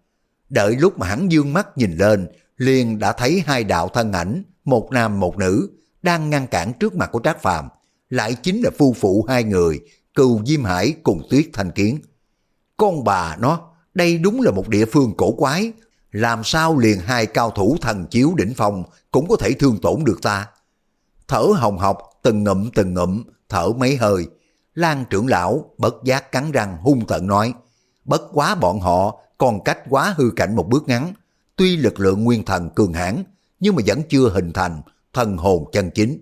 Đợi lúc mà hắn dương mắt nhìn lên, liền đã thấy hai đạo thân ảnh, một nam một nữ, đang ngăn cản trước mặt của Trác Phàm, lại chính là phu phụ hai người, Cừu Diêm Hải cùng Tuyết Thanh Kiến. Con bà nó, đây đúng là một địa phương cổ quái, làm sao liền hai cao thủ thần chiếu đỉnh phong cũng có thể thương tổn được ta. Thở hồng học, từng ngụm từng ngụm, thở mấy hơi. Lan trưởng lão bất giác cắn răng hung tợn nói, bất quá bọn họ còn cách quá hư cảnh một bước ngắn. Tuy lực lượng nguyên thần cường hãn nhưng mà vẫn chưa hình thành thần hồn chân chính.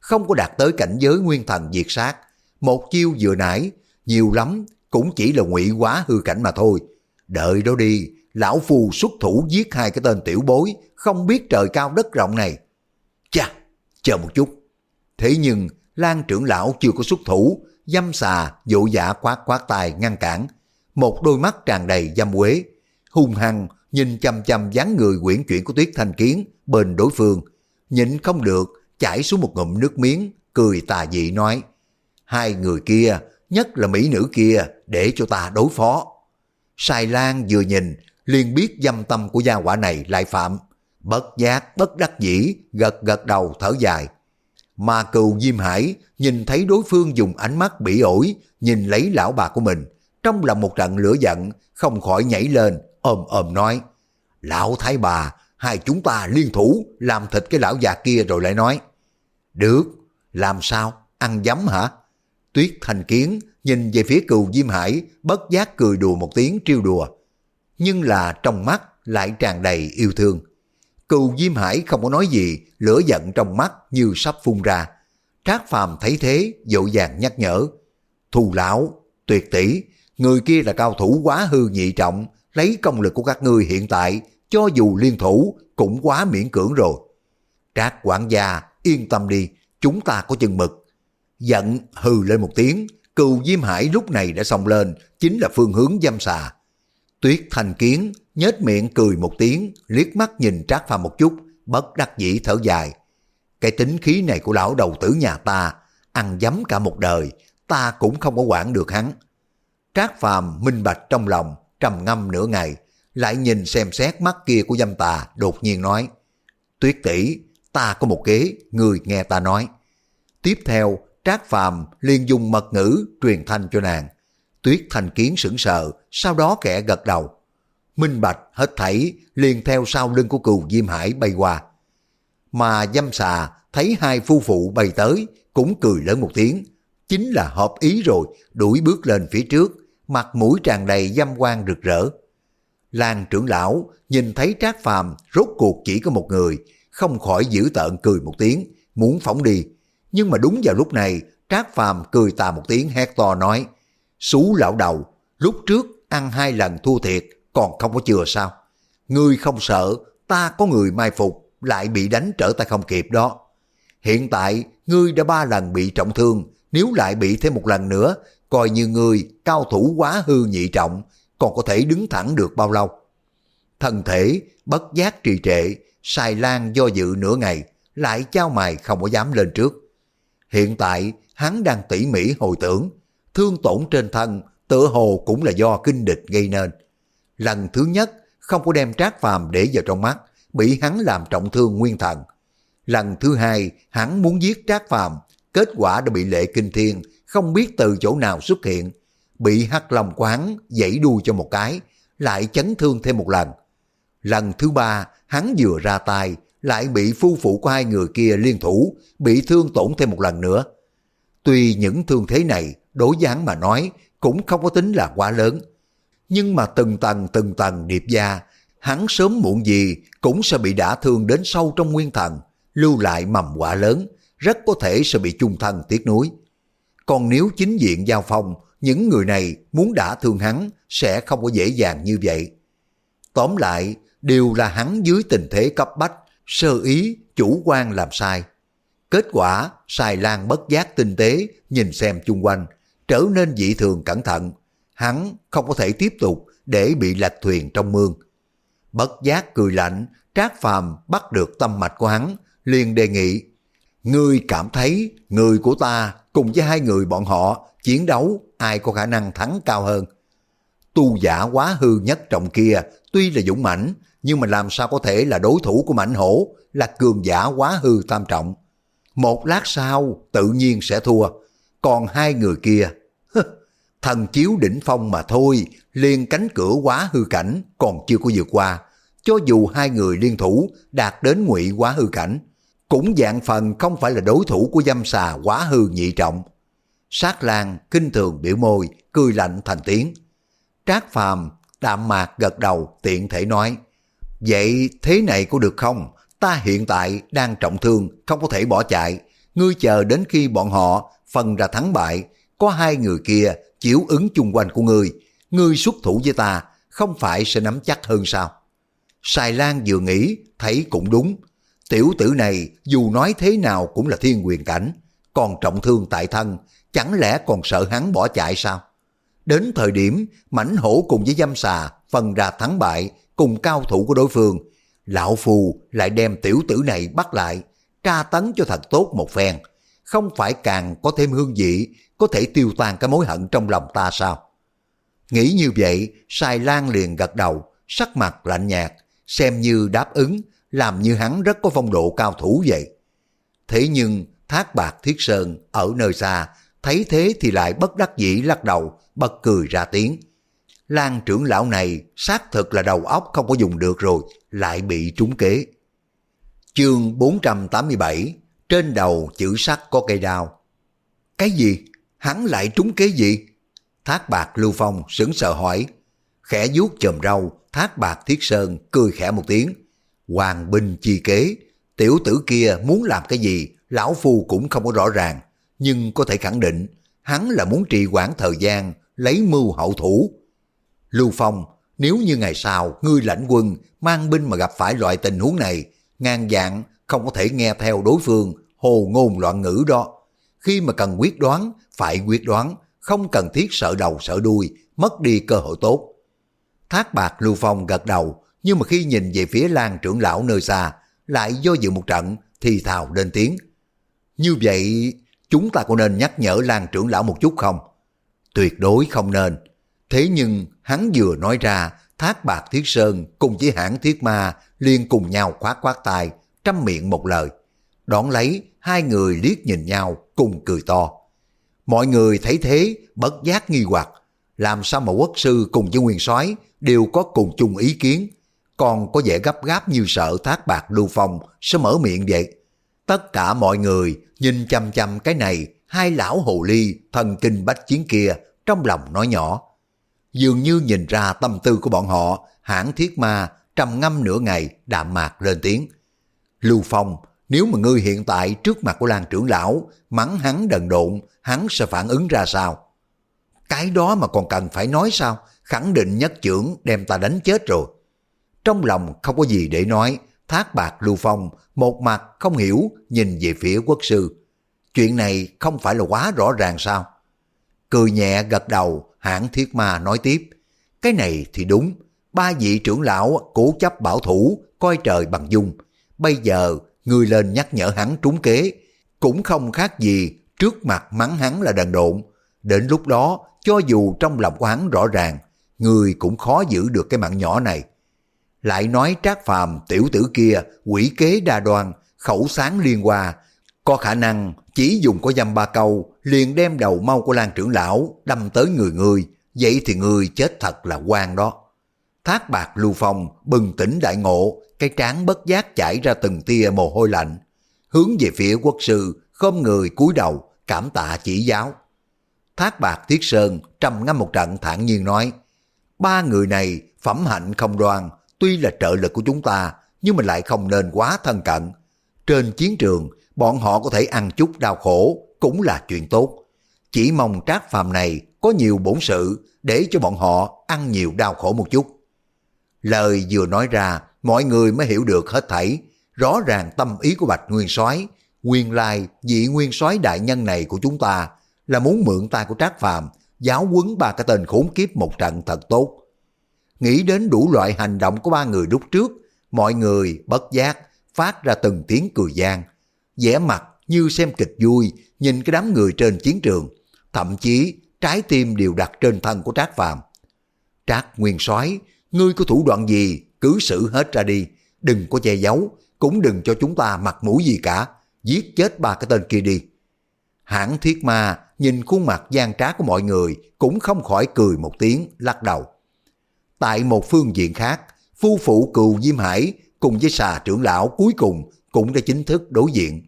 Không có đạt tới cảnh giới nguyên thần diệt sát. Một chiêu vừa nãy, nhiều lắm cũng chỉ là ngụy quá hư cảnh mà thôi. Đợi đó đi, lão phù xuất thủ giết hai cái tên tiểu bối, không biết trời cao đất rộng này. Chà, chờ một chút. Thế nhưng, Lan trưởng lão chưa có xuất thủ, dâm xà, dỗ dạ quát quát tài ngăn cản. Một đôi mắt tràn đầy dâm quế, hung hăng nhìn chằm chằm dáng người quyển chuyển của Tuyết Thanh Kiến bên đối phương, nhịn không được, chảy xuống một ngụm nước miếng, cười tà dị nói, hai người kia, nhất là mỹ nữ kia, để cho ta đối phó. sai Lan vừa nhìn, liền biết dâm tâm của gia quả này lại phạm. Bất giác, bất đắc dĩ, gật gật đầu thở dài. Mà cừu Diêm Hải nhìn thấy đối phương dùng ánh mắt bỉ ổi, nhìn lấy lão bà của mình. Trong lòng một trận lửa giận, không khỏi nhảy lên, ôm ôm nói. Lão thái bà, hai chúng ta liên thủ làm thịt cái lão già kia rồi lại nói. Được, làm sao? Ăn dấm hả? Tuyết thành kiến nhìn về phía cừu Diêm Hải bất giác cười đùa một tiếng trêu đùa. Nhưng là trong mắt lại tràn đầy yêu thương. Cừu Diêm Hải không có nói gì, lửa giận trong mắt như sắp phun ra. Trác Phàm thấy thế, dội dàng nhắc nhở. Thù lão, tuyệt tỷ, người kia là cao thủ quá hư nhị trọng, lấy công lực của các ngươi hiện tại, cho dù liên thủ, cũng quá miễn cưỡng rồi. Trác quản gia, yên tâm đi, chúng ta có chừng mực. Giận hừ lên một tiếng, cừu Diêm Hải lúc này đã xông lên, chính là phương hướng dâm xà. Tuyết thành kiến, nhếch miệng cười một tiếng, liếc mắt nhìn Trác Phàm một chút, bất đắc dĩ thở dài. Cái tính khí này của lão đầu tử nhà ta, ăn dấm cả một đời, ta cũng không có quản được hắn. Trác Phàm minh bạch trong lòng, trầm ngâm nửa ngày, lại nhìn xem xét mắt kia của dâm tà, đột nhiên nói, Tuyết tỷ ta có một kế, người nghe ta nói. Tiếp theo, Trác Phàm liền dùng mật ngữ truyền thanh cho nàng. Tuyết thành kiến sững sờ, sau đó kẻ gật đầu. Minh Bạch hết thảy liền theo sau lưng của cừu Diêm Hải bay qua. Mà dâm xà thấy hai phu phụ bay tới, cũng cười lớn một tiếng. Chính là hợp ý rồi, đuổi bước lên phía trước, mặt mũi tràn đầy dâm quang rực rỡ. Làng trưởng lão nhìn thấy Trác Phàm rốt cuộc chỉ có một người, không khỏi giữ tợn cười một tiếng, muốn phóng đi. Nhưng mà đúng vào lúc này, Trác Phàm cười tà một tiếng hét to nói, Xú lão đầu, lúc trước ăn hai lần thua thiệt, còn không có chừa sao? Ngươi không sợ, ta có người mai phục, lại bị đánh trở tay không kịp đó. Hiện tại, ngươi đã ba lần bị trọng thương, nếu lại bị thêm một lần nữa, coi như người cao thủ quá hư nhị trọng, còn có thể đứng thẳng được bao lâu. Thân thể bất giác trì trệ, Sài Lan do dự nửa ngày, lại trao mày không có dám lên trước. Hiện tại, hắn đang tỉ mỉ hồi tưởng, thương tổn trên thân tựa hồ cũng là do kinh địch gây nên. Lần thứ nhất, không có đem trác phàm để vào trong mắt, bị hắn làm trọng thương nguyên thần. Lần thứ hai, hắn muốn giết trác phàm, kết quả đã bị lệ kinh thiên, không biết từ chỗ nào xuất hiện. Bị hắc lòng quán dãy đuôi cho một cái, lại chấn thương thêm một lần. Lần thứ ba, hắn vừa ra tay, lại bị phu phụ của hai người kia liên thủ, bị thương tổn thêm một lần nữa. Tuy những thương thế này, đối gián mà nói, cũng không có tính là quá lớn. Nhưng mà từng tầng từng tầng điệp gia, hắn sớm muộn gì cũng sẽ bị đả thương đến sâu trong nguyên thần, lưu lại mầm quả lớn, rất có thể sẽ bị chung thân tiếc nuối. Còn nếu chính diện giao phong, những người này muốn đả thương hắn sẽ không có dễ dàng như vậy. Tóm lại, đều là hắn dưới tình thế cấp bách, sơ ý, chủ quan làm sai. Kết quả, Sài Lan bất giác tinh tế, nhìn xem chung quanh, trở nên dị thường cẩn thận. Hắn không có thể tiếp tục để bị lạch thuyền trong mương. Bất giác cười lạnh, Trác Phàm bắt được tâm mạch của hắn, liền đề nghị. Ngươi cảm thấy người của ta cùng với hai người bọn họ chiến đấu ai có khả năng thắng cao hơn. Tu giả quá hư nhất trọng kia tuy là dũng mãnh nhưng mà làm sao có thể là đối thủ của mãnh hổ là cường giả quá hư tam trọng. Một lát sau tự nhiên sẽ thua, còn hai người kia, thần chiếu đỉnh phong mà thôi, liền cánh cửa quá hư cảnh còn chưa có vượt qua. Cho dù hai người liên thủ đạt đến ngụy quá hư cảnh, cũng dạng phần không phải là đối thủ của dâm xà quá hư nhị trọng. Sát lang kinh thường biểu môi, cười lạnh thành tiếng. Trác Phàm đạm mạc gật đầu tiện thể nói, Vậy thế này có được không? Ta hiện tại đang trọng thương, không có thể bỏ chạy. Ngươi chờ đến khi bọn họ phân ra thắng bại, có hai người kia chiếu ứng chung quanh của ngươi. Ngươi xuất thủ với ta, không phải sẽ nắm chắc hơn sao? Sài Lan vừa nghĩ, thấy cũng đúng. Tiểu tử này dù nói thế nào cũng là thiên quyền cảnh, còn trọng thương tại thân, chẳng lẽ còn sợ hắn bỏ chạy sao? Đến thời điểm mảnh hổ cùng với dâm xà phân ra thắng bại cùng cao thủ của đối phương, lão phù lại đem tiểu tử này bắt lại, tra tấn cho thật tốt một phen, không phải càng có thêm hương vị, có thể tiêu tan cái mối hận trong lòng ta sao? Nghĩ như vậy, Sai Lan liền gật đầu, sắc mặt lạnh nhạt, xem như đáp ứng, làm như hắn rất có phong độ cao thủ vậy. Thế nhưng Thác Bạc Thiết Sơn ở nơi xa, thấy thế thì lại bất đắc dĩ lắc đầu, bật cười ra tiếng. Lan trưởng lão này xác thực là đầu óc không có dùng được rồi, lại bị trúng kế. Chương 487 Trên đầu chữ sắt có cây đao. Cái gì? Hắn lại trúng kế gì? Thác bạc Lưu Phong sững sờ hỏi. Khẽ vuốt chòm râu, thác bạc Thiết Sơn cười khẽ một tiếng. Hoàng binh chi kế, tiểu tử kia muốn làm cái gì, lão phu cũng không có rõ ràng. Nhưng có thể khẳng định, hắn là muốn trì quản thời gian, lấy mưu hậu thủ. Lưu Phong, nếu như ngày sau ngươi lãnh quân mang binh mà gặp phải loại tình huống này, ngang dạng không có thể nghe theo đối phương hồ ngôn loạn ngữ đó. Khi mà cần quyết đoán, phải quyết đoán, không cần thiết sợ đầu sợ đuôi, mất đi cơ hội tốt. Thác bạc Lưu Phong gật đầu, nhưng mà khi nhìn về phía Lan trưởng lão nơi xa, lại do dự một trận, thì thào lên tiếng. Như vậy, chúng ta có nên nhắc nhở Lan trưởng lão một chút không? Tuyệt đối không nên. Thế nhưng hắn vừa nói ra, Thác Bạc Thiết Sơn cùng với hãng Thiết Ma liên cùng nhau khoát khoát tài trăm miệng một lời. Đón lấy, hai người liếc nhìn nhau cùng cười to. Mọi người thấy thế, bất giác nghi hoặc. Làm sao mà quốc sư cùng với nguyên soái đều có cùng chung ý kiến, còn có vẻ gấp gáp như sợ Thác Bạc Lưu Phong sẽ mở miệng vậy. Tất cả mọi người nhìn chăm chăm cái này, hai lão hồ ly thần kinh bách chiến kia trong lòng nói nhỏ. Dường như nhìn ra tâm tư của bọn họ, hãng thiết ma trầm ngâm nửa ngày đạm mạc lên tiếng. Lưu Phong, nếu mà ngươi hiện tại trước mặt của Lan trưởng lão, mắng hắn đần độn, hắn sẽ phản ứng ra sao? Cái đó mà còn cần phải nói sao? Khẳng định nhất trưởng đem ta đánh chết rồi. Trong lòng không có gì để nói, thác bạc Lưu Phong, một mặt không hiểu nhìn về phía quốc sư. Chuyện này không phải là quá rõ ràng sao? Cười nhẹ gật đầu, hãng thiết ma nói tiếp. Cái này thì đúng, ba vị trưởng lão cố chấp bảo thủ, coi trời bằng dung. bây giờ người lên nhắc nhở hắn trúng kế, cũng không khác gì trước mặt mắng hắn là đần độn. Đến lúc đó, cho dù trong lòng của hắn rõ ràng, người cũng khó giữ được cái mạng nhỏ này. Lại nói trác phàm tiểu tử kia quỷ kế đa đoan, khẩu sáng liên hoa, có khả năng chỉ dùng có dăm ba câu liền đem đầu mau của Lan trưởng lão đâm tới người người, vậy thì người chết thật là quan đó. Thác bạc lưu phong bừng tỉnh đại ngộ, cái trán bất giác chảy ra từng tia mồ hôi lạnh, hướng về phía quốc sư, khom người cúi đầu, cảm tạ chỉ giáo. Thác bạc Thiết Sơn trầm ngâm một trận thản nhiên nói, ba người này phẩm hạnh không đoan, tuy là trợ lực của chúng ta, nhưng mà lại không nên quá thân cận. Trên chiến trường, bọn họ có thể ăn chút đau khổ, cũng là chuyện tốt. Chỉ mong trác phàm này có nhiều bổn sự để cho bọn họ ăn nhiều đau khổ một chút. Lời vừa nói ra, mọi người mới hiểu được hết thảy, rõ ràng tâm ý của Bạch Nguyên soái nguyên lai vị Nguyên soái đại nhân này của chúng ta là muốn mượn tay của Trác Phàm giáo quấn ba cái tên khốn kiếp một trận thật tốt. Nghĩ đến đủ loại hành động của ba người lúc trước, mọi người bất giác phát ra từng tiếng cười gian, vẻ mặt như xem kịch vui, nhìn cái đám người trên chiến trường, thậm chí trái tim đều đặt trên thân của Trác Phàm. Trác Nguyên soái ngươi có thủ đoạn gì, cứ xử hết ra đi, đừng có che giấu, cũng đừng cho chúng ta mặt mũi gì cả, giết chết ba cái tên kia đi. Hãng thiết ma nhìn khuôn mặt gian trá của mọi người cũng không khỏi cười một tiếng, lắc đầu. Tại một phương diện khác, phu phụ cừu Diêm Hải cùng với xà trưởng lão cuối cùng cũng đã chính thức đối diện.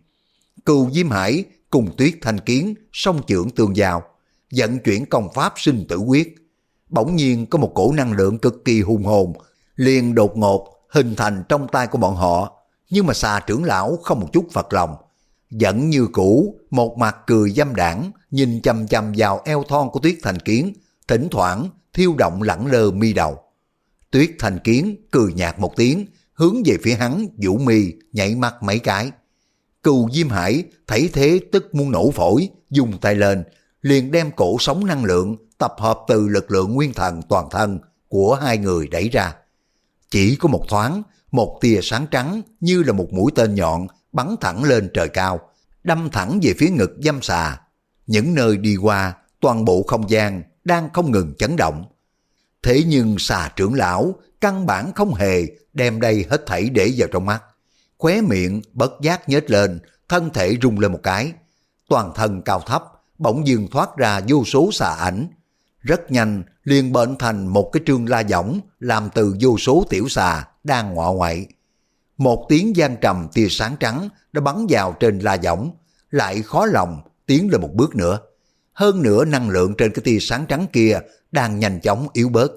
Cừu Diêm Hải cùng Tuyết Thanh Kiến song trưởng tương giao, vận chuyển công pháp sinh tử quyết. Bỗng nhiên có một cổ năng lượng cực kỳ hùng hồn, liền đột ngột hình thành trong tay của bọn họ. Nhưng mà xà trưởng lão không một chút phật lòng. Vẫn như cũ, một mặt cười dâm đảng, nhìn chầm chầm vào eo thon của Tuyết Thành Kiến, thỉnh thoảng thiêu động lẳng lơ mi đầu. Tuyết Thành Kiến cười nhạt một tiếng, hướng về phía hắn, vũ mi, nhảy mắt mấy cái. Cừu Diêm Hải thấy thế tức muốn nổ phổi, dùng tay lên, liền đem cổ sống năng lượng tập hợp từ lực lượng nguyên thần toàn thân của hai người đẩy ra. Chỉ có một thoáng, một tia sáng trắng như là một mũi tên nhọn bắn thẳng lên trời cao, đâm thẳng về phía ngực dâm xà. Những nơi đi qua, toàn bộ không gian đang không ngừng chấn động. Thế nhưng xà trưởng lão căn bản không hề đem đây hết thảy để vào trong mắt. Khóe miệng bất giác nhếch lên, thân thể rung lên một cái. Toàn thân cao thấp, bỗng dưng thoát ra vô số xà ảnh. Rất nhanh, liền bệnh thành một cái trương la võng làm từ vô số tiểu xà đang ngọ ngoại. Một tiếng gian trầm tia sáng trắng đã bắn vào trên la võng, lại khó lòng tiến lên một bước nữa. Hơn nữa năng lượng trên cái tia sáng trắng kia đang nhanh chóng yếu bớt.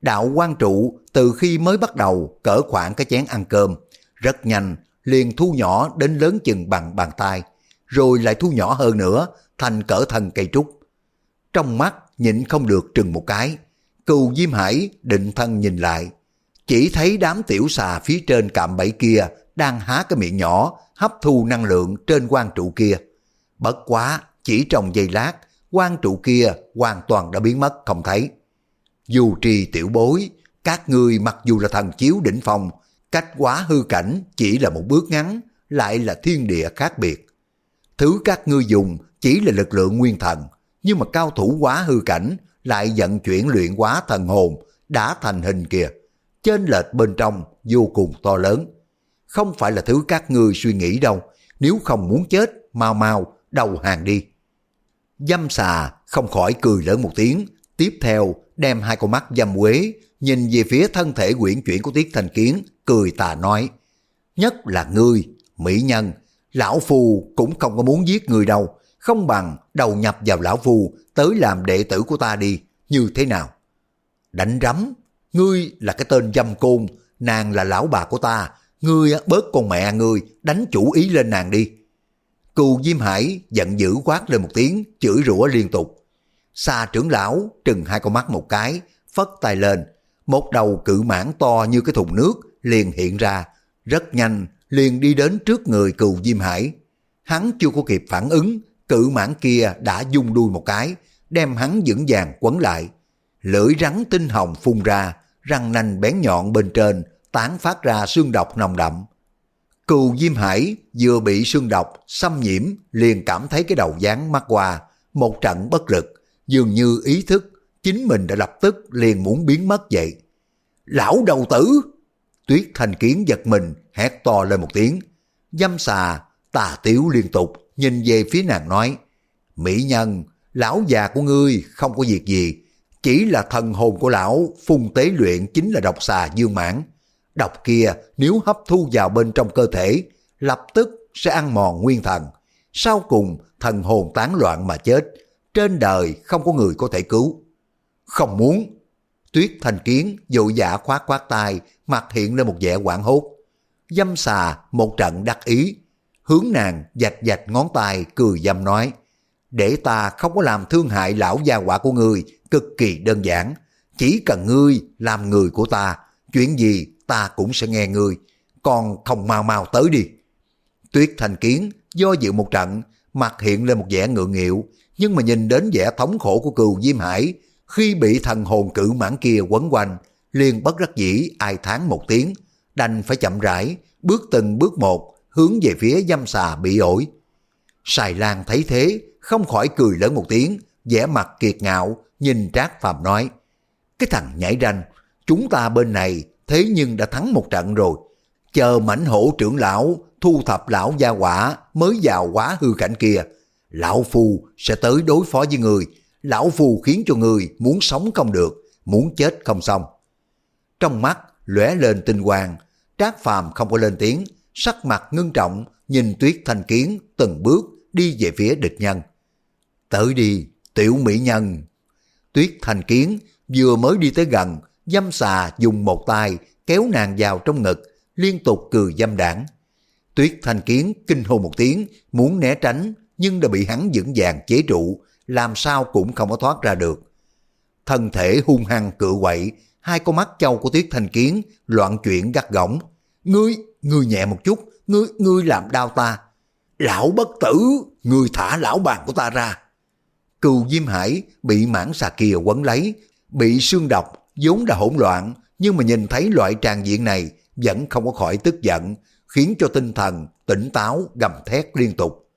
Đạo quan trụ từ khi mới bắt đầu cỡ khoảng cái chén ăn cơm, rất nhanh liền thu nhỏ đến lớn chừng bằng bàn tay, rồi lại thu nhỏ hơn nữa thành cỡ thân cây trúc. Trong mắt nhịn không được trừng một cái, cừu Diêm Hải định thân nhìn lại, chỉ thấy đám tiểu xà phía trên cạm bẫy kia đang há cái miệng nhỏ hấp thu năng lượng trên quan trụ kia. Bất quá, chỉ trong giây lát, quan trụ kia hoàn toàn đã biến mất không thấy. Dù trì tiểu bối, các ngươi mặc dù là thần chiếu đỉnh phong, cách quá hư cảnh chỉ là một bước ngắn, lại là thiên địa khác biệt. Thứ các ngươi dùng chỉ là lực lượng nguyên thần, nhưng mà cao thủ quá hư cảnh lại vận chuyển luyện quá thần hồn đã thành hình kìa. Trên lệch bên trong vô cùng to lớn. Không phải là thứ các ngươi suy nghĩ đâu, nếu không muốn chết, mau mau, đầu hàng đi. Dâm xà không khỏi cười lớn một tiếng, tiếp theo đem hai con mắt dâm quế nhìn về phía thân thể quyển chuyển của Tiết Thành Kiến, cười tà nói, nhất là ngươi, mỹ nhân, lão phù cũng không có muốn giết người đâu, không bằng đầu nhập vào lão phù tới làm đệ tử của ta đi, như thế nào? Đánh rắm, ngươi là cái tên dâm côn, nàng là lão bà của ta, ngươi bớt con mẹ ngươi, đánh chủ ý lên nàng đi. Cù Diêm Hải giận dữ quát lên một tiếng, chửi rủa liên tục. Xa trưởng lão trừng hai con mắt một cái, phất tay lên, một đầu cự mãn to như cái thùng nước liền hiện ra, rất nhanh liền đi đến trước người cừu Diêm Hải. Hắn chưa có kịp phản ứng, cự mãn kia đã dung đuôi một cái, đem hắn vững vàng quấn lại. Lưỡi rắn tinh hồng phun ra, răng nanh bén nhọn bên trên, tán phát ra xương độc nồng đậm. Cừu Diêm Hải vừa bị sương độc, xâm nhiễm, liền cảm thấy cái đầu dán mắt qua, một trận bất lực, dường như ý thức, chính mình đã lập tức liền muốn biến mất vậy. Lão đầu tử! Tuyết thành kiến giật mình, hét to lên một tiếng. Dâm xà, tà tiếu liên tục, nhìn về phía nàng nói, Mỹ nhân, lão già của ngươi không có việc gì, chỉ là thần hồn của lão phung tế luyện chính là độc xà dương mãn. Độc kia nếu hấp thu vào bên trong cơ thể, lập tức sẽ ăn mòn nguyên thần. Sau cùng thần hồn tán loạn mà chết, trên đời không có người có thể cứu. Không muốn. Tuyết thành kiến dội dã khoát khoát tay, mặt hiện lên một vẻ quảng hốt. Dâm xà một trận đắc ý, hướng nàng dạch dạch ngón tay cười dâm nói, để ta không có làm thương hại lão gia quả của người cực kỳ đơn giản. Chỉ cần ngươi làm người của ta, chuyện gì ta cũng sẽ nghe ngươi, còn không mau mau tới đi. Tuyết thành kiến do dự một trận, mặt hiện lên một vẻ ngượng nghịu, nhưng mà nhìn đến vẻ thống khổ của cừu Diêm Hải, khi bị thần hồn cử mãn kia quấn quanh, liền bất đắc dĩ ai tháng một tiếng, đành phải chậm rãi, bước từng bước một, hướng về phía dâm xà bị ổi. Sài Lan thấy thế, không khỏi cười lớn một tiếng, vẻ mặt kiệt ngạo, nhìn Trác Phàm nói, cái thằng nhảy ranh, chúng ta bên này thế nhưng đã thắng một trận rồi, chờ mảnh hổ trưởng lão thu thập lão gia quả mới vào quá hư cảnh kia, lão phù sẽ tới đối phó với người, lão phù khiến cho người muốn sống không được, muốn chết không xong. Trong mắt lóe lên tinh quang, Trác Phàm không có lên tiếng, sắc mặt ngưng trọng, nhìn Tuyết Thanh Kiến từng bước đi về phía địch nhân. Tới đi, tiểu mỹ nhân. Tuyết Thanh Kiến vừa mới đi tới gần, dâm xà dùng một tay kéo nàng vào trong ngực, liên tục cười dâm đảng. Tuyết Thanh Kiến kinh hô một tiếng, muốn né tránh, nhưng đã bị hắn vững vàng chế trụ, làm sao cũng không có thoát ra được. Thân thể hung hăng cự quậy, hai con mắt châu của Tuyết Thanh Kiến loạn chuyển gắt gỏng. Ngươi, ngươi nhẹ một chút, ngươi, ngươi làm đau ta. Lão bất tử, ngươi thả lão bàn của ta ra. Cừu Diêm Hải bị mãn xà kia quấn lấy, bị xương độc, vốn đã hỗn loạn, nhưng mà nhìn thấy loại tràn diện này vẫn không có khỏi tức giận, khiến cho tinh thần tỉnh táo gầm thét liên tục.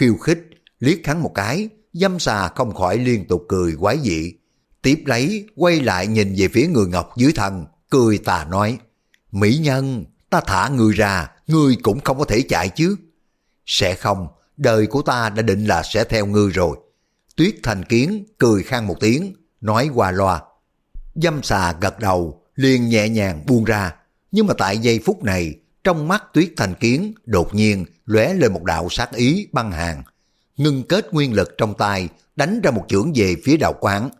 Khiêu khích, liếc hắn một cái, dâm xà không khỏi liên tục cười quái dị. Tiếp lấy, quay lại nhìn về phía người ngọc dưới thần cười tà nói, Mỹ nhân, ta thả người ra, ngươi cũng không có thể chạy chứ. Sẽ không, đời của ta đã định là sẽ theo ngươi rồi. Tuyết thành kiến cười khang một tiếng, nói qua loa. Dâm xà gật đầu, liền nhẹ nhàng buông ra. Nhưng mà tại giây phút này, trong mắt tuyết thành kiến đột nhiên lóe lên một đạo sát ý băng hàng. Ngưng kết nguyên lực trong tay, đánh ra một chưởng về phía đạo quán.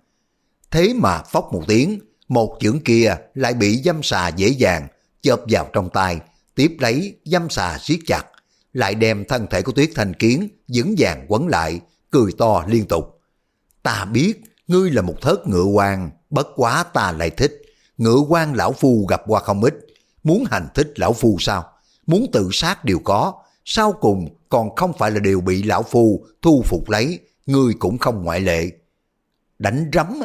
Thế mà phóc một tiếng, một chưởng kia lại bị dâm xà dễ dàng chộp vào trong tay, tiếp lấy dâm xà siết chặt, lại đem thân thể của tuyết thành kiến vững vàng quấn lại, cười to liên tục. Ta biết ngươi là một thớt ngựa quan, bất quá ta lại thích. Ngựa quan lão phu gặp qua không ít, muốn hành thích lão phu sao? Muốn tự sát đều có, sau cùng còn không phải là đều bị lão phu thu phục lấy, ngươi cũng không ngoại lệ. Đánh rắm,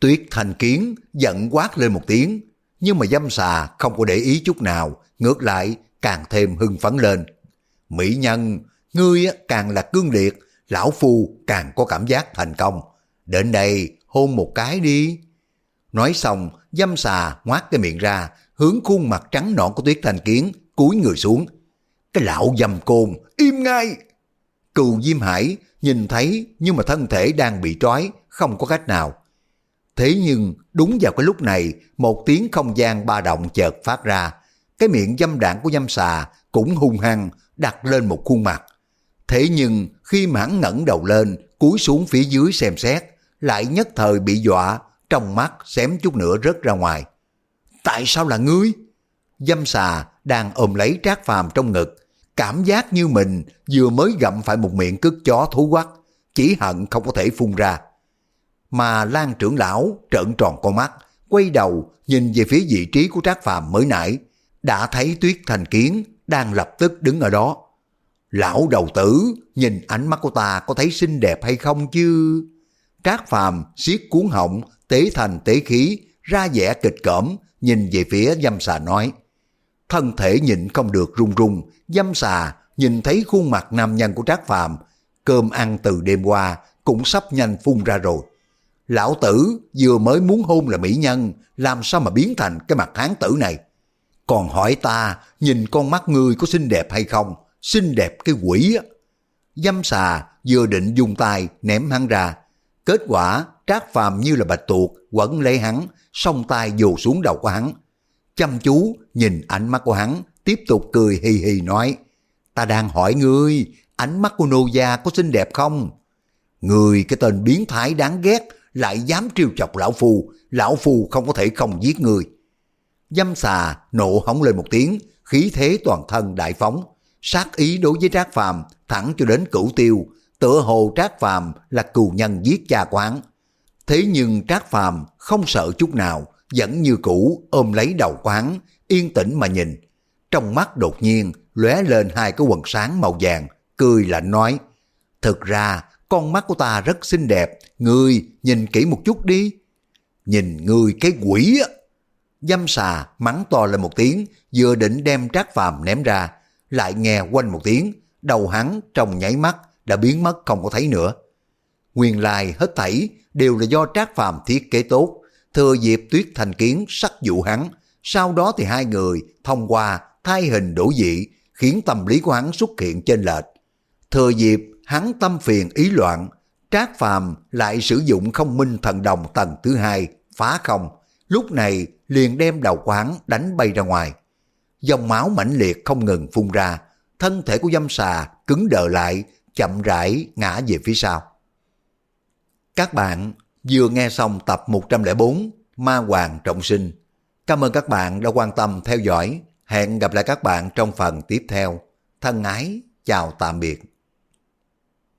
tuyết thành kiến giận quát lên một tiếng, nhưng mà dâm xà không có để ý chút nào, ngược lại càng thêm hưng phấn lên. Mỹ nhân, ngươi càng là cương liệt, lão phu càng có cảm giác thành công. Đến đây, hôn một cái đi. Nói xong, dâm xà ngoác cái miệng ra, hướng khuôn mặt trắng nõn của Tuyết Thành Kiến, cúi người xuống. Cái lão dâm côn, im ngay! Cừu Diêm Hải nhìn thấy nhưng mà thân thể đang bị trói, không có cách nào. Thế nhưng đúng vào cái lúc này, một tiếng không gian ba động chợt phát ra. Cái miệng dâm đạn của dâm xà cũng hung hăng đặt lên một khuôn mặt. Thế nhưng khi mãn ngẩng đầu lên, cúi xuống phía dưới xem xét, lại nhất thời bị dọa, trong mắt xém chút nữa rớt ra ngoài. Tại sao là ngươi? Dâm xà đang ôm lấy trác phàm trong ngực, cảm giác như mình vừa mới gặm phải một miệng cứt chó thú quắc, chỉ hận không có thể phun ra. Mà Lan trưởng lão trợn tròn con mắt, quay đầu nhìn về phía vị trí của trác phàm mới nãy, đã thấy tuyết thành kiến đang lập tức đứng ở đó. Lão đầu tử, nhìn ánh mắt của ta có thấy xinh đẹp hay không chứ? Trác phàm siết cuốn họng, tế thành tế khí, ra vẻ kịch cỡm, nhìn về phía dâm xà nói. thân thể nhịn không được run run, dâm xà, nhìn thấy khuôn mặt nam nhân của Trác Phàm cơm ăn từ đêm qua cũng sắp nhanh phun ra rồi. Lão tử vừa mới muốn hôn là mỹ nhân, làm sao mà biến thành cái mặt hán tử này? Còn hỏi ta, nhìn con mắt ngươi có xinh đẹp hay không? Xinh đẹp cái quỷ á. Dâm xà vừa định dùng tay ném hắn ra. Kết quả trác phàm như là bạch tuộc quẩn lấy hắn, song tay vồ xuống đầu của hắn. Chăm chú nhìn ánh mắt của hắn, tiếp tục cười hì hì nói, ta đang hỏi ngươi, ánh mắt của nô gia có xinh đẹp không? Người cái tên biến thái đáng ghét lại dám trêu chọc lão phù lão phù không có thể không giết người. Dâm xà nộ hóng lên một tiếng, khí thế toàn thân đại phóng, sát ý đối với Trác Phàm thẳng cho đến cửu tiêu, tựa hồ Trác Phàm là cừu nhân giết cha quán. Thế nhưng Trác Phàm không sợ chút nào, vẫn như cũ ôm lấy đầu quán, yên tĩnh mà nhìn. Trong mắt đột nhiên lóe lên hai cái quần sáng màu vàng, cười lạnh nói, Thực ra con mắt của ta rất xinh đẹp, ngươi nhìn kỹ một chút đi. Nhìn ngươi cái quỷ á! Dâm xà mắng to lên một tiếng, vừa định đem trác phàm ném ra, lại nghe quanh một tiếng, đầu hắn trong nháy mắt đã biến mất không có thấy nữa. Nguyên lai hết thảy đều là do trác phàm thiết kế tốt, thừa dịp tuyết thành kiến sắc dụ hắn, sau đó thì hai người thông qua thay hình đổi dị, khiến tâm lý của hắn xuất hiện trên lệch. Thừa dịp hắn tâm phiền ý loạn, Trác Phàm lại sử dụng không minh thần đồng tầng thứ hai, phá không, lúc này liền đem đầu quán đánh bay ra ngoài. Dòng máu mãnh liệt không ngừng phun ra, thân thể của dâm xà cứng đờ lại, chậm rãi ngã về phía sau. Các bạn vừa nghe xong tập 104 Ma Hoàng Trọng Sinh. Cảm ơn các bạn đã quan tâm theo dõi. Hẹn gặp lại các bạn trong phần tiếp theo. Thân ái, chào tạm biệt.